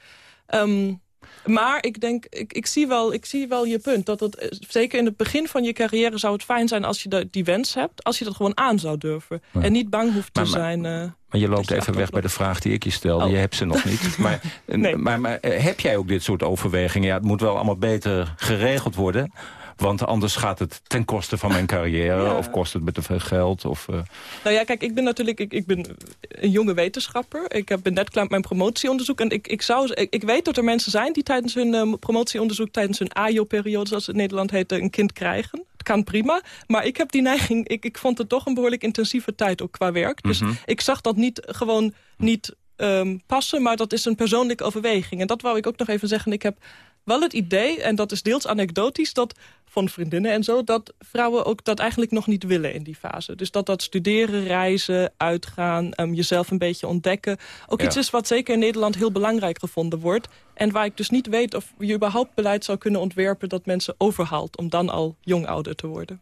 Um, maar ik denk, ik, ik, zie wel, ik zie wel je punt. Dat het, eh, zeker in het begin van je carrière zou het fijn zijn als je de, die wens hebt. Als je dat gewoon aan zou durven. Ja. En niet bang hoeft te maar, zijn. Uh, maar je loopt even weg bij de vraag die ik je stelde. Oh. Je hebt ze nog niet. Maar, nee. maar, maar heb jij ook dit soort overwegingen? Ja, het moet wel allemaal beter geregeld worden. Want anders gaat het ten koste van mijn carrière. Ja. Of kost het me te veel geld. Of, uh... Nou ja, kijk, ik ben natuurlijk ik, ik ben een jonge wetenschapper. Ik ben net klaar met mijn promotieonderzoek. En ik, ik, zou, ik, ik weet dat er mensen zijn die tijdens hun uh, promotieonderzoek... tijdens hun AJO-periode, zoals het in Nederland heet, een kind krijgen. kan prima. Maar ik heb die neiging, ik, ik vond het toch een behoorlijk intensieve tijd ook qua werk. Dus Mhm. ik zag dat niet gewoon niet ehm, passen, maar dat is een persoonlijke overweging. En dat wou ik ook nog even zeggen. Ik heb wel het idee, en dat is deels anekdotisch... dat van vriendinnen en zo, dat vrouwen ook dat eigenlijk nog niet willen in die fase. Dus dat dat studeren, reizen, uitgaan, ehm, jezelf een beetje ontdekken... ook Ja. iets is wat zeker in Nederland heel belangrijk gevonden wordt. En waar ik dus niet weet of je überhaupt beleid zou kunnen ontwerpen... dat mensen overhaalt om dan al jong ouder te worden.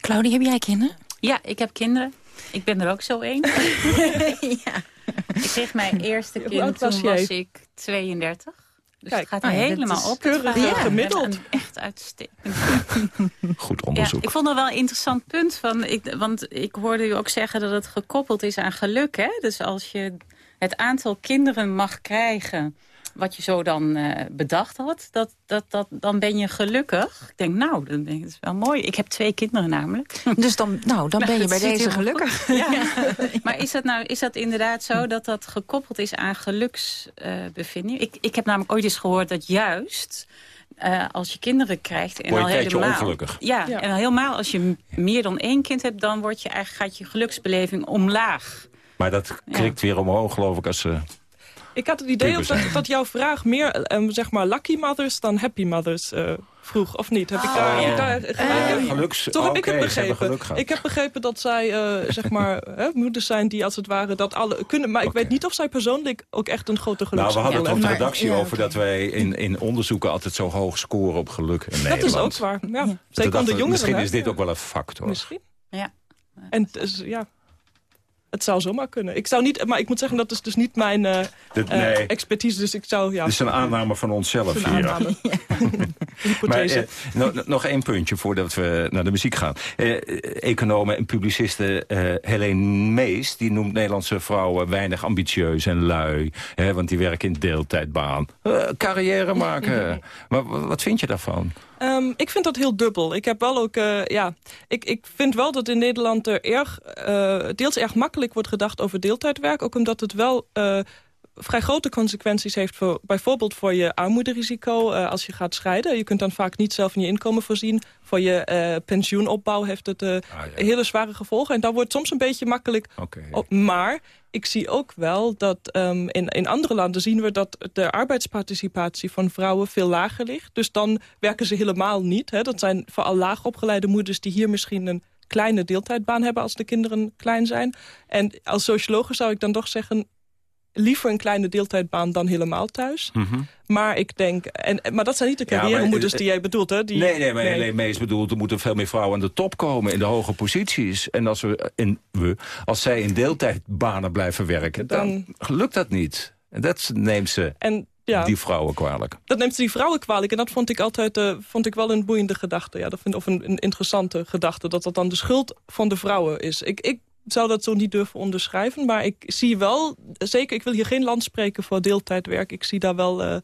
Claudie, heb jij kinderen? Ja, ik heb kinderen. Ik ben er ook zo één. ja. Ik kreeg mijn eerste kind, was ik 32. Dus Kijk, het gaat ja, dat helemaal is op. keurig, eh, gemiddeld. een Echt uitstekend. Goed Ja, onderzoek. ik vond het wel een interessant punt. Van, ik, want ik hoorde u ook zeggen dat het gekoppeld is aan geluk. Hè? Dus als je het aantal kinderen mag krijgen wat je zo dan eh, bedacht had, dat, dat, dat, dan ben je gelukkig. Ik denk, nou, dan denk ik, dat is wel mooi. Ik heb twee kinderen namelijk. Dus dan, nou, dan ben je bij deze gelukkig. Ja. maar is dat, nou, is dat inderdaad zo dat dat gekoppeld is aan geluksbevinding? ik, ik heb namelijk ooit eens gehoord dat juist... eh, als je kinderen krijgt... En Word je al helemaal, ongelukkig. Ja, Ja. en al helemaal als je meer dan één kind hebt... dan wordt je eigenlijk, gaat je geluksbeleving omlaag. Maar dat krikt weer omhoog, geloof ik, als ze... Ik had het idee dat, dat jouw vraag meer ehm, zeg maar lucky mothers dan happy mothers eh, vroeg, of niet? Heb ik daar, ik daar gelijk Eh, geluks- Toch heb ik het hebben begrepen. geluk. Ik heb begrepen dat zij eh, zeg maar hè, moeders zijn die als het ware dat alle kunnen. Maar ik weet niet of zij persoonlijk ook echt een grote Nou, we hadden het op de hebben. redactie over dat wij in, in onderzoeken altijd zo hoog scoren op geluk in Dat Nederland. is ook waar. Ja. Zeker onder jongeren. Misschien hè? is dit ook wel een factor. Misschien. Ja. En dus, ja, het zou zomaar kunnen. Ik zou niet, maar ik moet zeggen dat is dus niet mijn eh, Dit- eh, expertise. Dus ik zou ja. Dit is een aanname van onszelf een. Maar eh, no- nog één puntje voordat we naar de muziek gaan. Eh, econoom en publiciste eh Helene Mees... die noemt Nederlandse vrouwen weinig ambitieus en lui. Hè, want die werken in deeltijdbaan. Carrière maken. maar wa- wat vind je daarvan? Ehm, ik vind dat heel dubbel. Ik heb wel ook, eh, ja, ik, ik vind wel dat in Nederland er erg, eh, deels erg makkelijk wordt gedacht over deeltijdwerk. Ook omdat het wel eh, vrij grote consequenties heeft voor bijvoorbeeld voor je armoederisico eh, als je gaat scheiden. Je kunt dan vaak niet zelf in je inkomen voorzien. Voor je eh, pensioenopbouw heeft het eh, hele zware gevolgen. En daar wordt soms een beetje makkelijk op. Maar ik zie ook wel dat ehm, in, in andere landen zien we dat de arbeidsparticipatie van vrouwen veel lager ligt. Dus dan werken ze helemaal niet. Hè. Dat zijn vooral laag opgeleide moeders die hier misschien een kleine deeltijdbaan hebben als de kinderen klein zijn. En als sociologe zou ik dan toch zeggen liever een kleine deeltijdbaan dan helemaal thuis. Maar ik denk, en, maar dat zijn niet de carrièremoeders die jij bedoelt, hè? Die, nee, nee, maar Helene Mees bedoelt... er moeten veel meer vrouwen aan de top komen in de hoge posities. En als, we, in, we, als zij in deeltijdbanen blijven werken, dan, lukt dat niet. En dat neemt ze En, ja. die vrouwen kwalijk. Dat neemt ze die vrouwen kwalijk. En dat vond ik altijd eh, vond ik wel een boeiende gedachte. Ja, dat vind, of een, een interessante gedachte. Dat dat dan de schuld van de vrouwen is. Ik, ik zou dat zo niet durven onderschrijven. Maar ik zie wel, zeker, ik wil hier geen land spreken voor deeltijdwerk. Ik zie daar wel eh,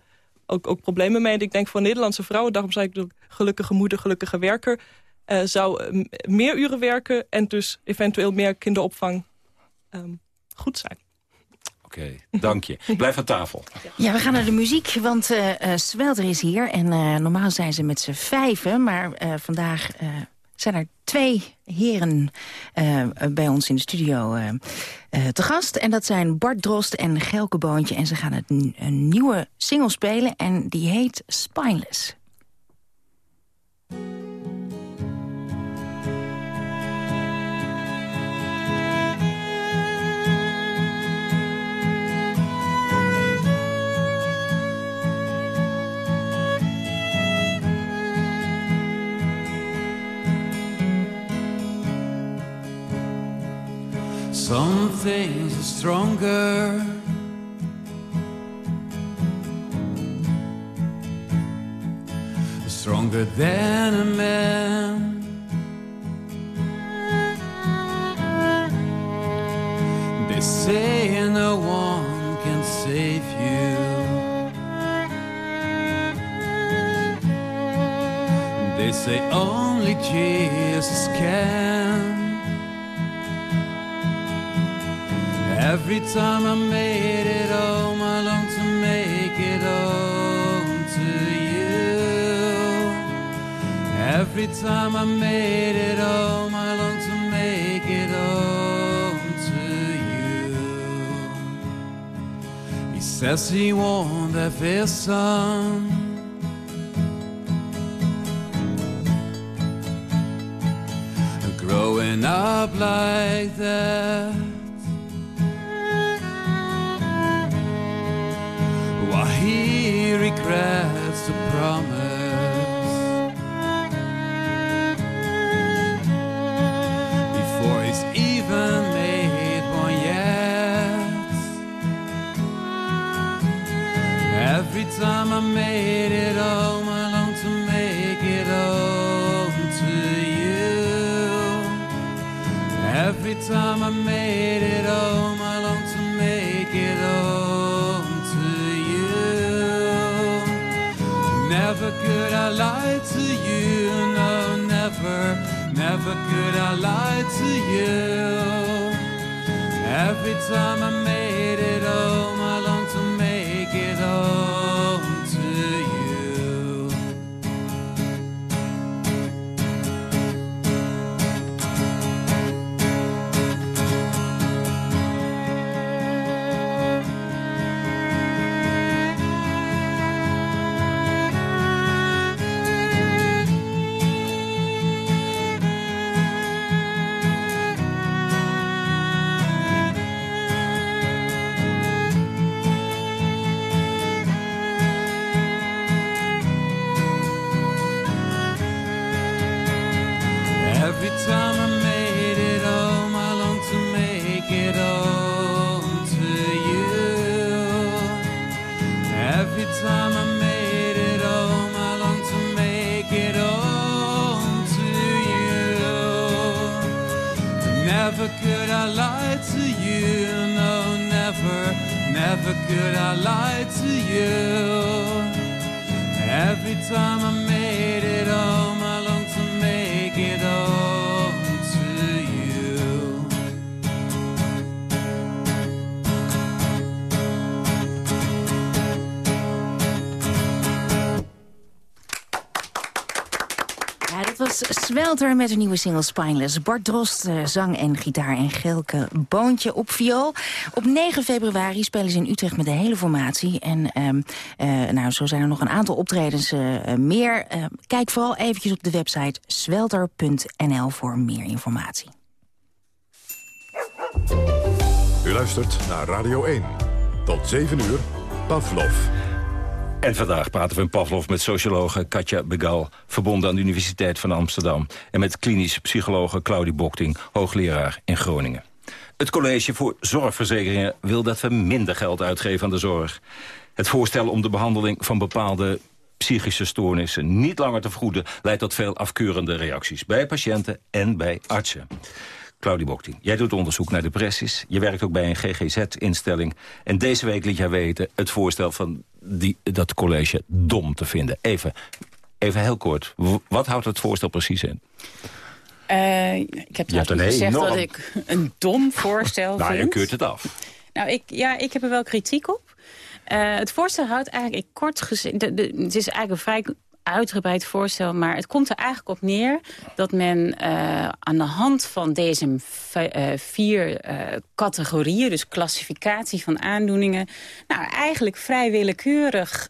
ook, ook problemen mee. En ik denk voor Nederlandse vrouwen, daarom zei ik de gelukkige moeder, gelukkige werker... eh, zou eh, meer uren werken en dus eventueel meer kinderopvang ehm, goed zijn. Oké, dank je. Blijf aan tafel. Ja, we gaan naar de muziek, want eh eh Swelter is hier. En eh, normaal zijn ze met z'n vijven, maar eh, vandaag eh, zijn er twee heren eh, bij ons in de studio eh, eh, te gast. En dat zijn Bart Drost en Gelke Boontje. En ze gaan het, een nieuwe single spelen en die heet Spineless. Some things are stronger. Stronger than a man. Every time I made it home, I long to make it home to you. Every time I made it home, I long to make it home to you. He says he won't have his son. Growing up like that. Never could I lie to you, no, never. Never could I lie to you. Every time I made it oh, home, I long to make it home was Swelter met een nieuwe single Spineless. Bart Drost, eh, zang en gitaar en Gelke Boontje op viool. Op 9 februari spelen ze in Utrecht met de hele formatie. En ehm, eh, nou, zo zijn er nog een aantal optredens eh, meer. Eh, kijk vooral eventjes op de website swelter.nl voor meer informatie. U luistert naar Radio 1. Tot 7 uur, Pavlov. En vandaag praten we in Pavlov met sociologe Katja Begal... verbonden aan de Universiteit van Amsterdam... en met klinisch psychologe Claudie Bokting, hoogleraar in Groningen. Het College voor Zorgverzekeringen wil dat we minder geld uitgeven aan de zorg. Het voorstel om de behandeling van bepaalde psychische stoornissen niet langer te vergoeden... leidt tot veel afkeurende reacties bij patiënten en bij artsen. Claudie Bokting, jij doet onderzoek naar depressies. Je werkt ook bij een GGZ-instelling. En deze week liet jij weten het voorstel van die, dat college dom te vinden. Even, even heel kort, wat houdt het voorstel precies in? Eh, ik heb Je een gezegd enorm- dat ik een dom voorstel Nou, je vind. keurt het af. Nou, ik, ja, ik heb er wel kritiek op. Eh, het voorstel houdt eigenlijk, kort de- Het is eigenlijk een vrij uitgebreid voorstel... maar het komt er eigenlijk op neer dat men eh, aan de hand van deze eh, vier eh, categorieën... dus klassificatie van aandoeningen... nou, eigenlijk vrij willekeurig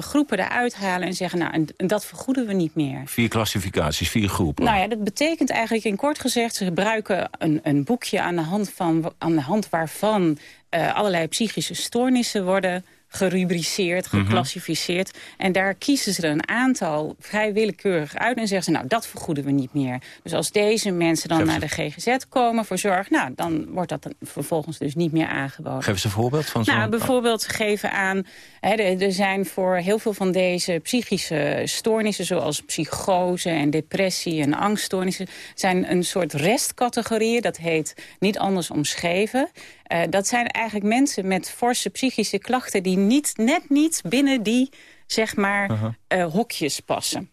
groepen eruit halen en zeggen... nou, en, en dat vergoeden we niet meer. Vier klassificaties, vier groepen. Nou ja, dat betekent eigenlijk in kort gezegd... ze gebruiken een, een boekje aan de hand, van, aan de hand waarvan... allerlei psychische stoornissen worden gerubriceerd, Mhm. geclassificeerd. En daar kiezen ze er een aantal vrij willekeurig uit... en zeggen ze, nou, dat vergoeden we niet meer. Dus als deze mensen dan Geef naar de GGZ komen voor zorg... nou, dan wordt dat dan vervolgens dus niet meer aangeboden. Geef eens een voorbeeld van zo'n... Nou, bijvoorbeeld geven aan... Hè, er, er zijn voor heel veel van deze psychische stoornissen... zoals psychose en depressie en angststoornissen... zijn een soort restcategorieën. Dat heet niet anders omschreven. Eh, dat zijn eigenlijk mensen met forse psychische klachten... die niet, net niet binnen die, zeg maar, eh, hokjes passen.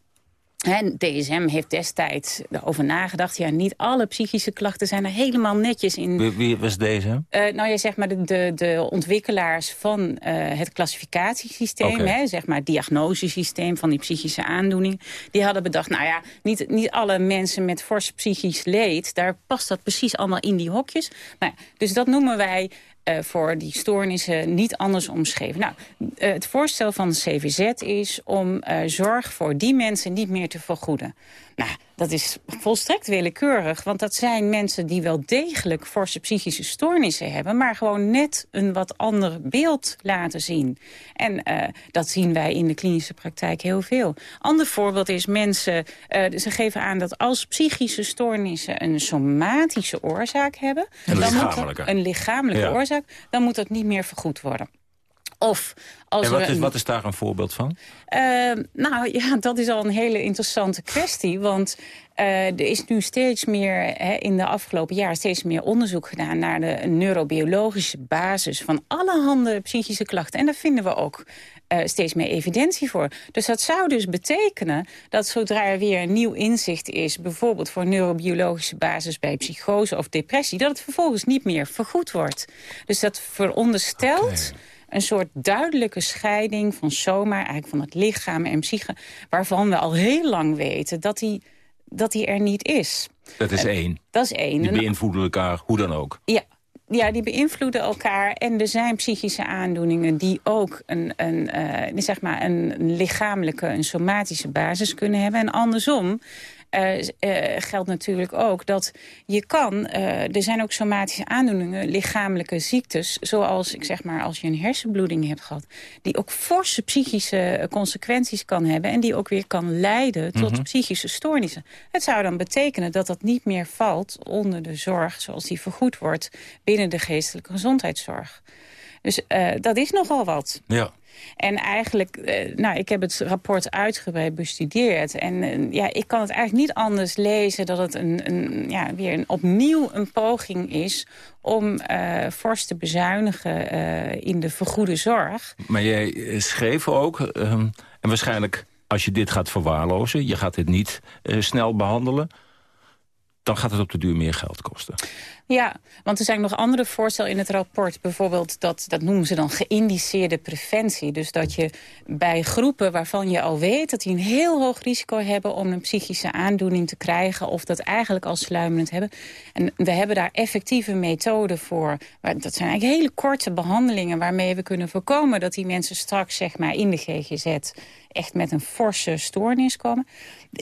En DSM heeft destijds erover nagedacht. Ja, niet alle psychische klachten zijn er helemaal netjes in. Wie, wie was DSM? Uh, nou ja, zeg maar de, de, de ontwikkelaars van uh, het klassificatiesysteem, hè, zeg maar het diagnosesysteem van die psychische aandoening, die hadden bedacht, nou ja, niet, niet alle mensen met fors psychisch leed, daar past dat precies allemaal in die hokjes. Nou, dus dat noemen wij uh, voor die stoornissen niet anders omschreven. Nou, uh, het voorstel van de CVZ is om uh, zorg voor die mensen niet meer te vergoeden. Nou, dat is volstrekt willekeurig, want dat zijn mensen die wel degelijk forse psychische stoornissen hebben, maar gewoon net een wat ander beeld laten zien. En uh, dat zien wij in de klinische praktijk heel veel. Ander voorbeeld is mensen, uh, ze geven aan dat als psychische stoornissen een somatische oorzaak hebben, een dan lichamelijke, moet een lichamelijke ja. oorzaak, dan moet dat niet meer vergoed worden. Of als en wat is, wat is daar een voorbeeld van? Uh, nou ja, dat is al een hele interessante kwestie. Want uh, er is nu steeds meer, hè, in de afgelopen jaren, steeds meer onderzoek gedaan naar de neurobiologische basis van allerhande psychische klachten. En daar vinden we ook uh, steeds meer evidentie voor. Dus dat zou dus betekenen dat zodra er weer een nieuw inzicht is... bijvoorbeeld voor neurobiologische basis bij psychose of depressie... dat het vervolgens niet meer vergoed wordt. Dus dat veronderstelt... Okay een soort duidelijke scheiding van soma, eigenlijk van het lichaam en psyche... waarvan we al heel lang weten dat die, dat die er niet is. Dat is één. Dat is één. Die beïnvloeden elkaar, hoe dan ook. Ja, ja, die beïnvloeden elkaar. En er zijn psychische aandoeningen die ook een, een, uh, zeg maar een lichamelijke, een somatische basis kunnen hebben. En andersom geldt natuurlijk ook dat je kan... Uh, er zijn ook somatische aandoeningen, lichamelijke ziektes... zoals, ik zeg maar, als je een hersenbloeding hebt gehad... die ook forse psychische consequenties kan hebben... en die ook weer kan leiden tot Mhm. mm -hmm. psychische stoornissen. Het zou dan betekenen dat dat niet meer valt onder de zorg... zoals die vergoed wordt binnen de geestelijke gezondheidszorg. Dus dat is nogal wat. Ja. En eigenlijk, uh, nou, ik heb het rapport uitgebreid bestudeerd. En uh, ja, ik kan het eigenlijk niet anders lezen dat het een, een, ja, weer een, opnieuw een poging is om uh, fors te bezuinigen in de vergoede zorg. Maar jij schreef ook, en waarschijnlijk als je dit gaat verwaarlozen... je gaat dit niet snel behandelen dan gaat het op de duur meer geld kosten. Ja, want er zijn nog andere voorstellen in het rapport. Bijvoorbeeld, dat, dat noemen ze dan geïndiceerde preventie. Dus dat je bij groepen waarvan je al weet... dat die een heel hoog risico hebben om een psychische aandoening te krijgen... of dat eigenlijk al sluimerend hebben. En we hebben daar effectieve methoden voor. Dat zijn eigenlijk hele korte behandelingen... waarmee we kunnen voorkomen dat die mensen straks zeg maar, in de GGZ... echt met een forse stoornis komen.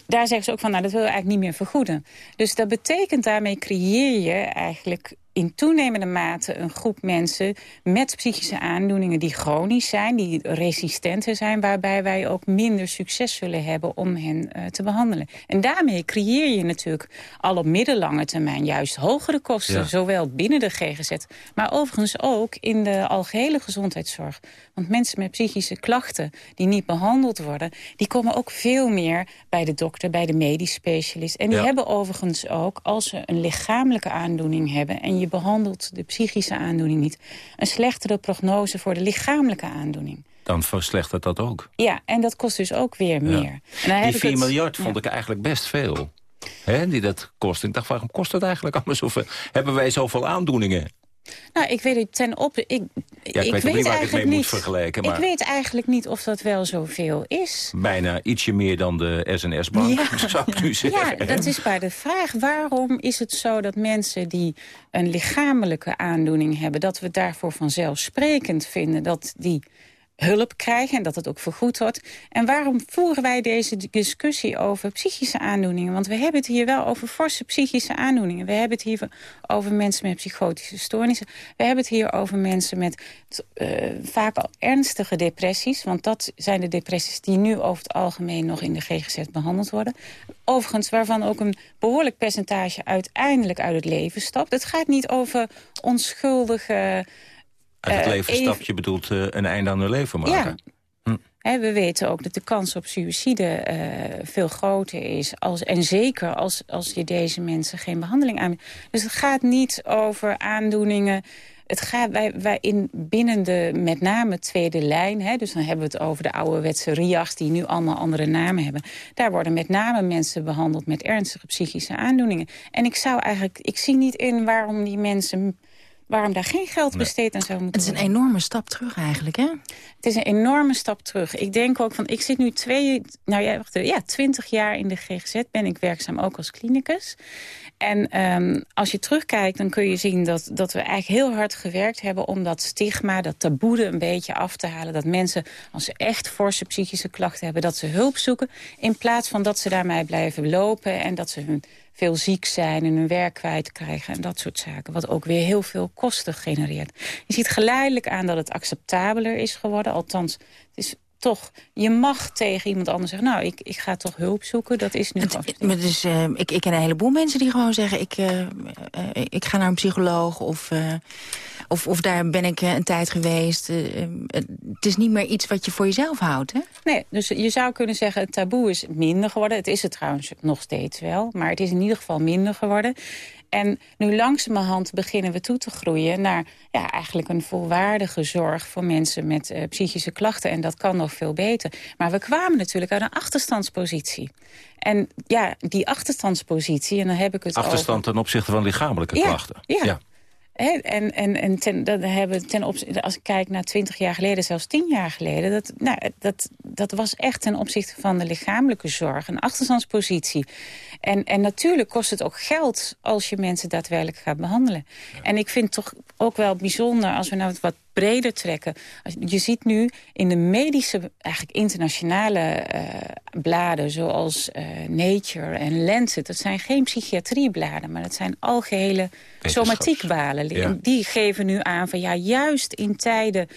Daar zeggen ze ook van, nou, dat willen we eigenlijk niet meer vergoeden. Dus dat betekent, daarmee creëer je eigenlijk in toenemende mate een groep mensen met psychische aandoeningen die chronisch zijn, die resistenter zijn, waarbij wij ook minder succes zullen hebben om hen uh, te behandelen. En daarmee creëer je natuurlijk al op middellange termijn juist hogere kosten, Ja. zowel binnen de GGZ, maar overigens ook in de algehele gezondheidszorg. Want mensen met psychische klachten die niet behandeld worden, die komen ook veel meer bij de dokter, bij de medisch specialist. En die Ja. hebben overigens ook, als ze een lichamelijke aandoening hebben en je behandelt de psychische aandoening niet, een slechtere prognose voor de lichamelijke aandoening. Dan verslechtert dat ook. Ja, en dat kost dus ook weer meer. Die ik 4 het- miljard vond ja. ik eigenlijk best veel. Hè, die dat kost. Ik dacht, waarom kost het eigenlijk allemaal zoveel? Hebben wij zoveel aandoeningen? Nou, ik weet het ten op. Ik, Ja, ik weet ook niet waar ik het eigenlijk mee moet niet- vergelijken, maar- Ik weet eigenlijk niet of dat wel zoveel is. Bijna ietsje meer dan de SNS-bank, zou ik nu zeggen. Ja, dat is maar de vraag. Waarom is het zo dat mensen die een lichamelijke aandoening hebben... dat we daarvoor vanzelfsprekend vinden dat die hulp krijgen... en dat het ook vergoed wordt? En waarom voeren wij deze discussie over psychische aandoeningen? Want we hebben het hier wel over forse psychische aandoeningen. We hebben het hier over mensen met psychotische stoornissen. We hebben het hier over mensen met eh, vaak al ernstige depressies. Want dat zijn de depressies die nu over het algemeen nog in de GGZ behandeld worden. Overigens waarvan ook een behoorlijk percentage uiteindelijk uit het leven stapt. Het gaat niet over onschuldige... Uit het eh, leven even- stap je bedoelt eh, een einde aan hun leven maken. Hè, we weten ook dat de kans op suïcide eh, veel groter is. Als, en zeker als, als je deze mensen geen behandeling aanbiedt. Dus het gaat niet over aandoeningen het gaat wij, wij in binnen de met name tweede lijn... Hè, dus dan hebben we het over de ouderwetse RIA's... die nu allemaal andere namen hebben. Daar worden met name mensen behandeld met ernstige psychische aandoeningen. En ik zou eigenlijk, ik zie niet in waarom die mensen waarom daar geen geld besteed aan zou moeten Het is een enorme stap terug eigenlijk, hè? Het is een enorme stap terug. Ik denk ook van, ik zit nu twee, nou ja, wacht, ja, twintig jaar in de GGZ, ben ik werkzaam ook als klinicus. En um, als je terugkijkt, dan kun je zien dat, dat we eigenlijk heel hard gewerkt hebben... om dat stigma, dat taboe een beetje af te halen. Dat mensen, als ze echt forse psychische klachten hebben... dat ze hulp zoeken, in plaats van dat ze daarmee blijven lopen... en dat ze hun veel ziek zijn en hun werk kwijtkrijgen en dat soort zaken. Wat ook weer heel veel kosten genereert. Je ziet geleidelijk aan dat het acceptabeler is geworden. Althans, het is toch, je mag tegen iemand anders zeggen... nou, ik, ik ga toch hulp zoeken, dat is nu het, gewoon... dus, uh, ik, ik ken een heleboel mensen die gewoon zeggen... ik, uh, uh, ik ga naar een psycholoog of, of, of daar ben ik een tijd geweest. het is niet meer iets wat je voor jezelf houdt, hè? Nee, dus je zou kunnen zeggen... het taboe is minder geworden. Het is het trouwens nog steeds wel, maar het is in ieder geval minder geworden. En nu langzamerhand beginnen we toe te groeien naar ja, eigenlijk een volwaardige zorg voor mensen met uh, psychische klachten. En dat kan nog veel beter. Maar we kwamen natuurlijk uit een achterstandspositie. En ja, die achterstandspositie, en dan heb ik het Achterstand ten opzichte van lichamelijke klachten. ja. ja en en, en ten, dat hebben ten opzichte, als ik kijk naar twintig jaar geleden, zelfs tien jaar geleden... Dat, nou, dat, dat was echt ten opzichte van de lichamelijke zorg een achterstandspositie. En, en natuurlijk kost het ook geld als je mensen daadwerkelijk gaat behandelen. En ik vind het toch ook wel bijzonder als we nou wat breder trekken. Je ziet nu in de medische, eigenlijk internationale uh, bladen... zoals uh, Nature en Lancet, dat zijn geen psychiatriebladen... maar dat zijn algehele somatiekbalen. Ja. Die geven nu aan van ja, juist in tijden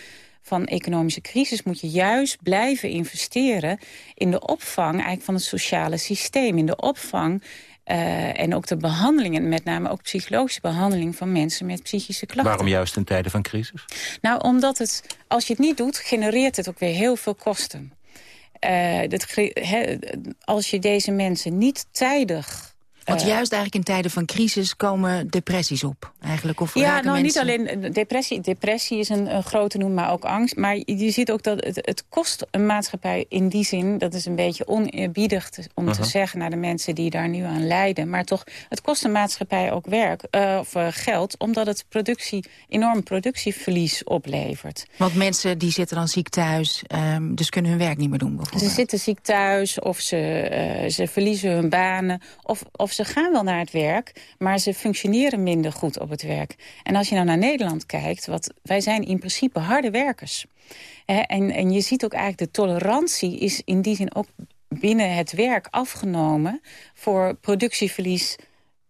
van economische crisis moet je juist blijven investeren in de opvang eigenlijk van het sociale systeem. In de opvang uh, en ook de behandelingen, met name ook psychologische behandeling van mensen met psychische klachten. Waarom juist in tijden van crisis? Nou, omdat het, als je het niet doet, genereert het ook weer heel veel kosten. Uh, dat, he, als je deze mensen niet tijdig want juist eigenlijk in tijden van crisis komen depressies op. Eigenlijk, of ja, nou niet alleen eh, depressie. Depressie is een, een grote noem, maar ook angst. Maar je ziet ook dat het, het kost een maatschappij in die zin... dat is een beetje oneerbiedig om te uh-huh. zeggen naar de mensen die daar nu aan lijden. Maar toch, het kost een maatschappij ook werk uh, of uh, geld... omdat het productie, enorm productieverlies oplevert. Want mensen die zitten dan ziek thuis, um, dus kunnen hun werk niet meer doen bijvoorbeeld. Ze zitten ziek thuis of ze, uh, ze verliezen hun banen... of, of ze gaan wel naar het werk, maar ze functioneren minder goed op het werk. En als je nou naar Nederland kijkt, wat, wij zijn in principe harde werkers. en, en je ziet ook eigenlijk de tolerantie is in die zin ook binnen het werk afgenomen voor productieverlies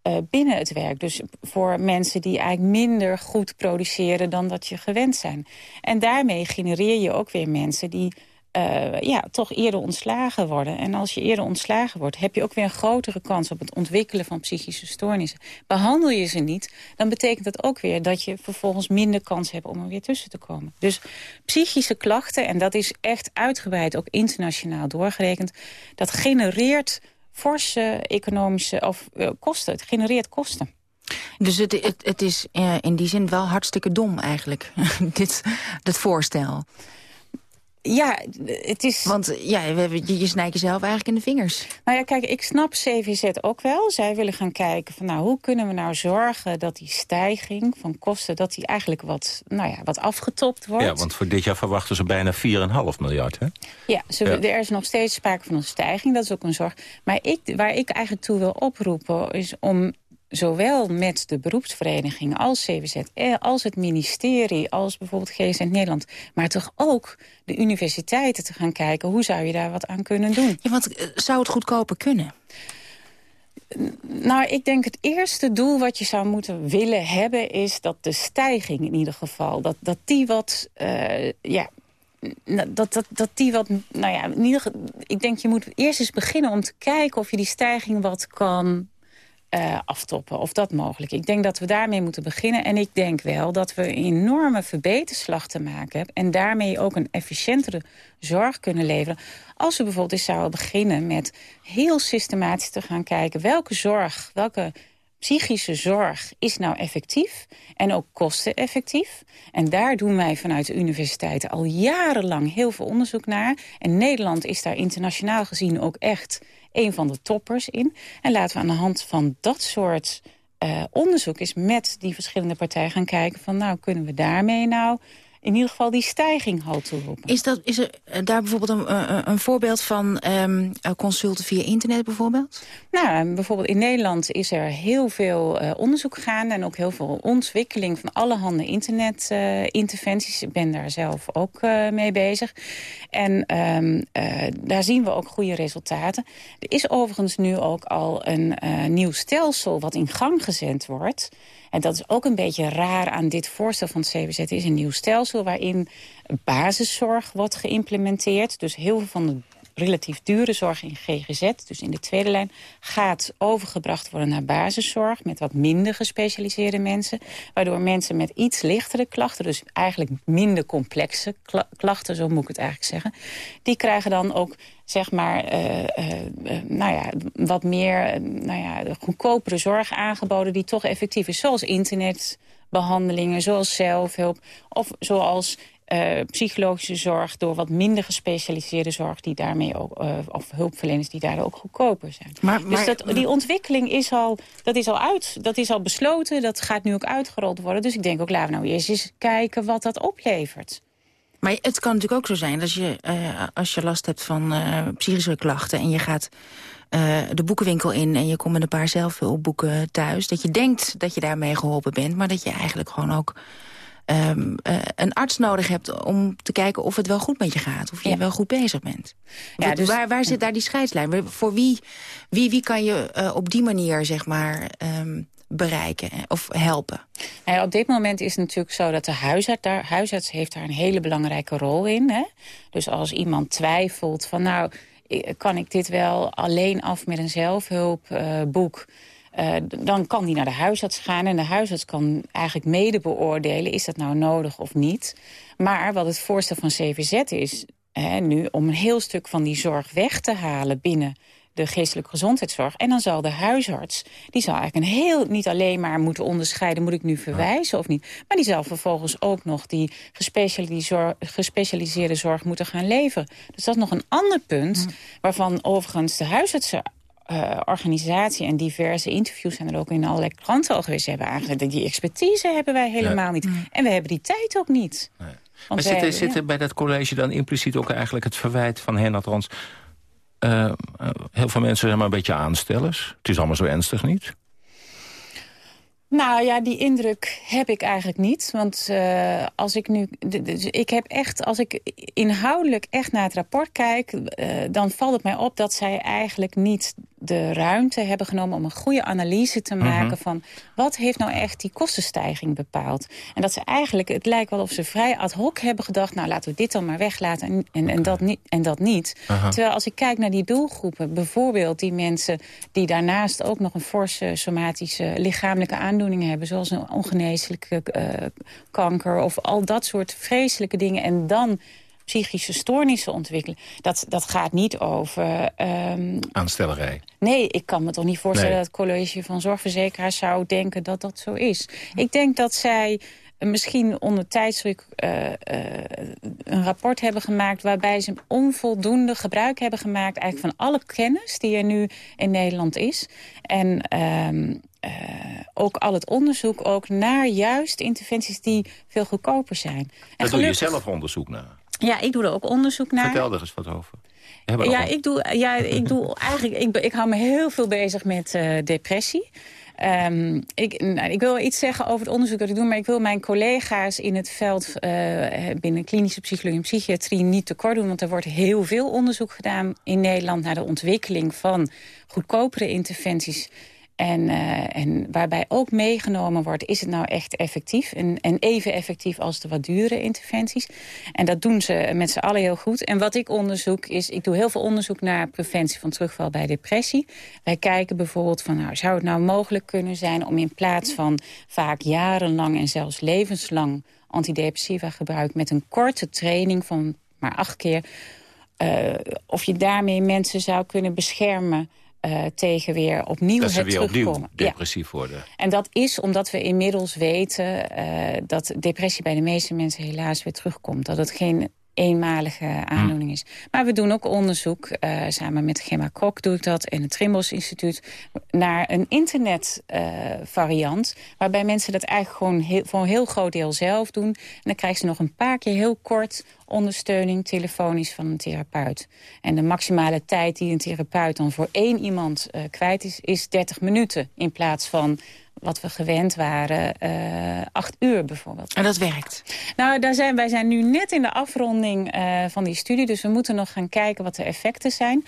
uh, binnen het werk. Dus voor mensen die eigenlijk minder goed produceren dan dat je gewend zijn. En daarmee genereer je ook weer mensen die uh, ja, toch eerder ontslagen worden. En als je eerder ontslagen wordt, heb je ook weer een grotere kans op het ontwikkelen van psychische stoornissen. Behandel je ze niet, dan betekent dat ook weer dat je vervolgens minder kans hebt om er weer tussen te komen. Dus psychische klachten, en dat is echt uitgebreid ook internationaal doorgerekend, dat genereert forse economische of, uh, kosten. Het genereert kosten. Dus het, het, is uh, in die zin wel hartstikke dom eigenlijk, dit, dit voorstel. Ja, het is... Want ja, je, je snijdt jezelf eigenlijk in de vingers. Nou ja, kijk, ik snap CVZ ook wel. Zij willen gaan kijken van nou, hoe kunnen we nou zorgen dat die stijging van kosten... dat die eigenlijk wat, nou ja, wat afgetopt wordt. Ja, want voor dit jaar verwachten ze bijna 4,5 miljard, hè? Ja, ze, ja, er is nog steeds sprake van een stijging. Dat is ook een zorg. Maar ik, waar ik eigenlijk toe wil oproepen is om zowel met de beroepsvereniging als CWZ... Eh, als het ministerie, als bijvoorbeeld GZ Nederland... maar toch ook de universiteiten te gaan kijken... hoe zou je daar wat aan kunnen doen? Ja, want eh, zou het goedkoper kunnen? Nou, ik denk het eerste doel wat je zou moeten willen hebben... is dat de stijging in ieder geval, dat, dat die wat... Uh, ja, dat, dat, dat die wat, nou ja, in ieder, ik denk je moet eerst eens beginnen om te kijken of je die stijging wat kan uh, aftoppen. Of dat mogelijk. Ik denk dat we daarmee moeten beginnen. En ik denk wel dat we een enorme verbeterslag te maken hebben. En daarmee ook een efficiëntere zorg kunnen leveren. Als we bijvoorbeeld eens zouden beginnen met heel systematisch te gaan kijken... welke zorg, welke psychische zorg is nou effectief en ook kosteneffectief. En daar doen wij vanuit de universiteiten al jarenlang heel veel onderzoek naar. En Nederland is daar internationaal gezien ook echt een van de toppers in. En laten we aan de hand van dat soort uh, onderzoek eens met die verschillende partijen gaan kijken... van nou, kunnen we daarmee nou in ieder geval die stijging halt roepen. Is, dat, is er eh, daar bijvoorbeeld een, eh, een voorbeeld van um, consulten via internet bijvoorbeeld? Nou, bijvoorbeeld in Nederland is er heel veel uh, onderzoek gaande... en ook heel veel ontwikkeling van allerhande internetinterventies. Uh, Ik ben daar zelf ook uh, mee bezig. En um, daar zien we ook goede resultaten. Er is overigens nu ook al een nieuw stelsel wat in gang gezet wordt... En dat is ook een beetje raar aan dit voorstel van het CBZ. Is een nieuw stelsel waarin basiszorg wordt geïmplementeerd. Dus heel veel van de relatief dure zorg in GGZ, dus in de tweede lijn... gaat overgebracht worden naar basiszorg met wat minder gespecialiseerde mensen. Waardoor mensen met iets lichtere klachten, dus eigenlijk minder complexe klachten... zo moet ik het eigenlijk zeggen, die krijgen dan ook zeg maar, uh, uh, nou ja, wat meer nou ja, goedkopere zorg aangeboden... die toch effectief is, zoals internetbehandelingen, zoals zelfhulp... of zoals uh, psychologische zorg door wat minder gespecialiseerde zorg... Die daarmee ook, uh, of hulpverleners die daar ook goedkoper zijn. Maar, dus maar, dus dat, die ontwikkeling is al, dat is al uit, dat is al besloten. Dat gaat nu ook uitgerold worden. Dus ik denk ook, laten we nou eerst eens kijken wat dat oplevert. Maar het kan natuurlijk ook zo zijn dat je, uh, als je last hebt van psychische klachten... en je gaat de boekenwinkel in en je komt met een paar zelfhulpboeken thuis... dat je denkt dat je daarmee geholpen bent... maar dat je eigenlijk gewoon ook um, uh, een arts nodig hebt om te kijken of het wel goed met je gaat. Of je wel goed bezig bent. Ja, dus, waar, waar zit daar die scheidslijn? Voor wie, wie, wie kan je uh, op die manier, zeg maar... Um, bereiken of helpen? Nou ja, op dit moment is het natuurlijk zo dat de huisarts, daar, huisarts heeft daar een hele belangrijke rol in. Hè? Dus als iemand twijfelt van nou, kan ik dit wel alleen af met een zelfhulpboek... Uh, dan kan die naar de huisarts gaan. En de huisarts kan eigenlijk mede beoordelen... is dat nou nodig of niet. Maar wat het voorstel van CVZ is... Hè, nu om een heel stuk van die zorg weg te halen binnen de geestelijke gezondheidszorg. En dan zal de huisarts, die zal eigenlijk een heel, niet alleen maar moeten onderscheiden, moet ik nu verwijzen of niet. Maar die zal vervolgens ook nog die gespecialiseerde zorg moeten gaan leveren. Dus dat is nog een ander punt, waarvan overigens de huisartsen uh, organisatie en diverse interviews zijn er ook in allerlei kranten al geweest. Ze hebben eigenlijk die expertise hebben wij helemaal niet. En we hebben die tijd ook niet. Nee. Maar zit, zit er bij dat college dan impliciet ook eigenlijk het verwijt van hen althans... Uh, heel veel mensen zijn maar een beetje aanstellers. Het is allemaal zo ernstig niet. Nou ja, die indruk heb ik eigenlijk niet. Want uh, als ik nu. Ik heb echt, als ik inhoudelijk echt naar het rapport kijk, uh, dan valt het mij op dat zij eigenlijk niet de ruimte hebben genomen om een goede analyse te maken mhm. van wat heeft nou echt die kostenstijging bepaald. En dat ze eigenlijk, het lijkt wel of ze vrij ad hoc hebben gedacht, nou laten we dit dan maar weglaten en, en, en dat, niet, en dat niet. Terwijl als ik kijk naar die doelgroepen, bijvoorbeeld die mensen die daarnaast ook nog een forse somatische lichamelijke aandoening hebben, zoals een ongeneeslijke uh, kanker of al dat soort vreselijke dingen en dan psychische stoornissen ontwikkelen. Dat, dat gaat niet over... Um... Aanstellerij. Nee, ik kan me toch niet voorstellen dat het college van zorgverzekeraars zou denken dat dat zo is. Ik denk dat zij misschien onder tijdsdruk uh, uh, een rapport hebben gemaakt... waarbij ze onvoldoende gebruik hebben gemaakt... eigenlijk van alle kennis die er nu in Nederland is. En uh, ook al het onderzoek ook naar juist interventies die veel goedkoper zijn. Daar doe je zelf onderzoek naar? Ja, ik doe er ook onderzoek naar. Vertel er eens wat over. Ja, ik doe, ja, ik doe eigenlijk, ik, ik hou me heel veel bezig met uh, depressie. Um, ik, nou, ik wil iets zeggen over het onderzoek dat ik doe... maar ik wil mijn collega's in het veld uh, binnen klinische psychologie en psychiatrie niet tekort doen... want er wordt heel veel onderzoek gedaan in Nederland... naar de ontwikkeling van goedkopere interventies en, uh, en waarbij ook meegenomen wordt, is het nou echt effectief? En, en even effectief als de wat dure interventies. En dat doen ze met z'n allen heel goed. En wat ik onderzoek is, ik doe heel veel onderzoek naar preventie van terugval bij depressie. Wij kijken bijvoorbeeld van, nou, zou het nou mogelijk kunnen zijn om in plaats van vaak jarenlang en zelfs levenslang antidepressiva gebruik met een korte training van maar acht keer, uh, of je daarmee mensen zou kunnen beschermen uh, tegen weer opnieuw dat het weer terugkomen. opnieuw depressief ja. worden. En dat is omdat we inmiddels weten uh, dat depressie bij de meeste mensen helaas weer terugkomt. Dat het geen eenmalige aandoening is. Maar we doen ook onderzoek, uh, samen met Gemma Kok doe ik dat... en het Trimbos Instituut, naar een internetvariant... Uh, waarbij mensen dat eigenlijk gewoon heel, voor een heel groot deel zelf doen. En dan krijgen ze nog een paar keer heel kort ondersteuning telefonisch van een therapeut. En de maximale tijd die een therapeut dan voor één iemand uh, kwijt is... is 30 minuten in plaats van wat we gewend waren, uh, acht uur bijvoorbeeld. En dat werkt? Nou, daar zijn, wij zijn nu net in de afronding uh, van die studie... dus we moeten nog gaan kijken wat de effecten zijn...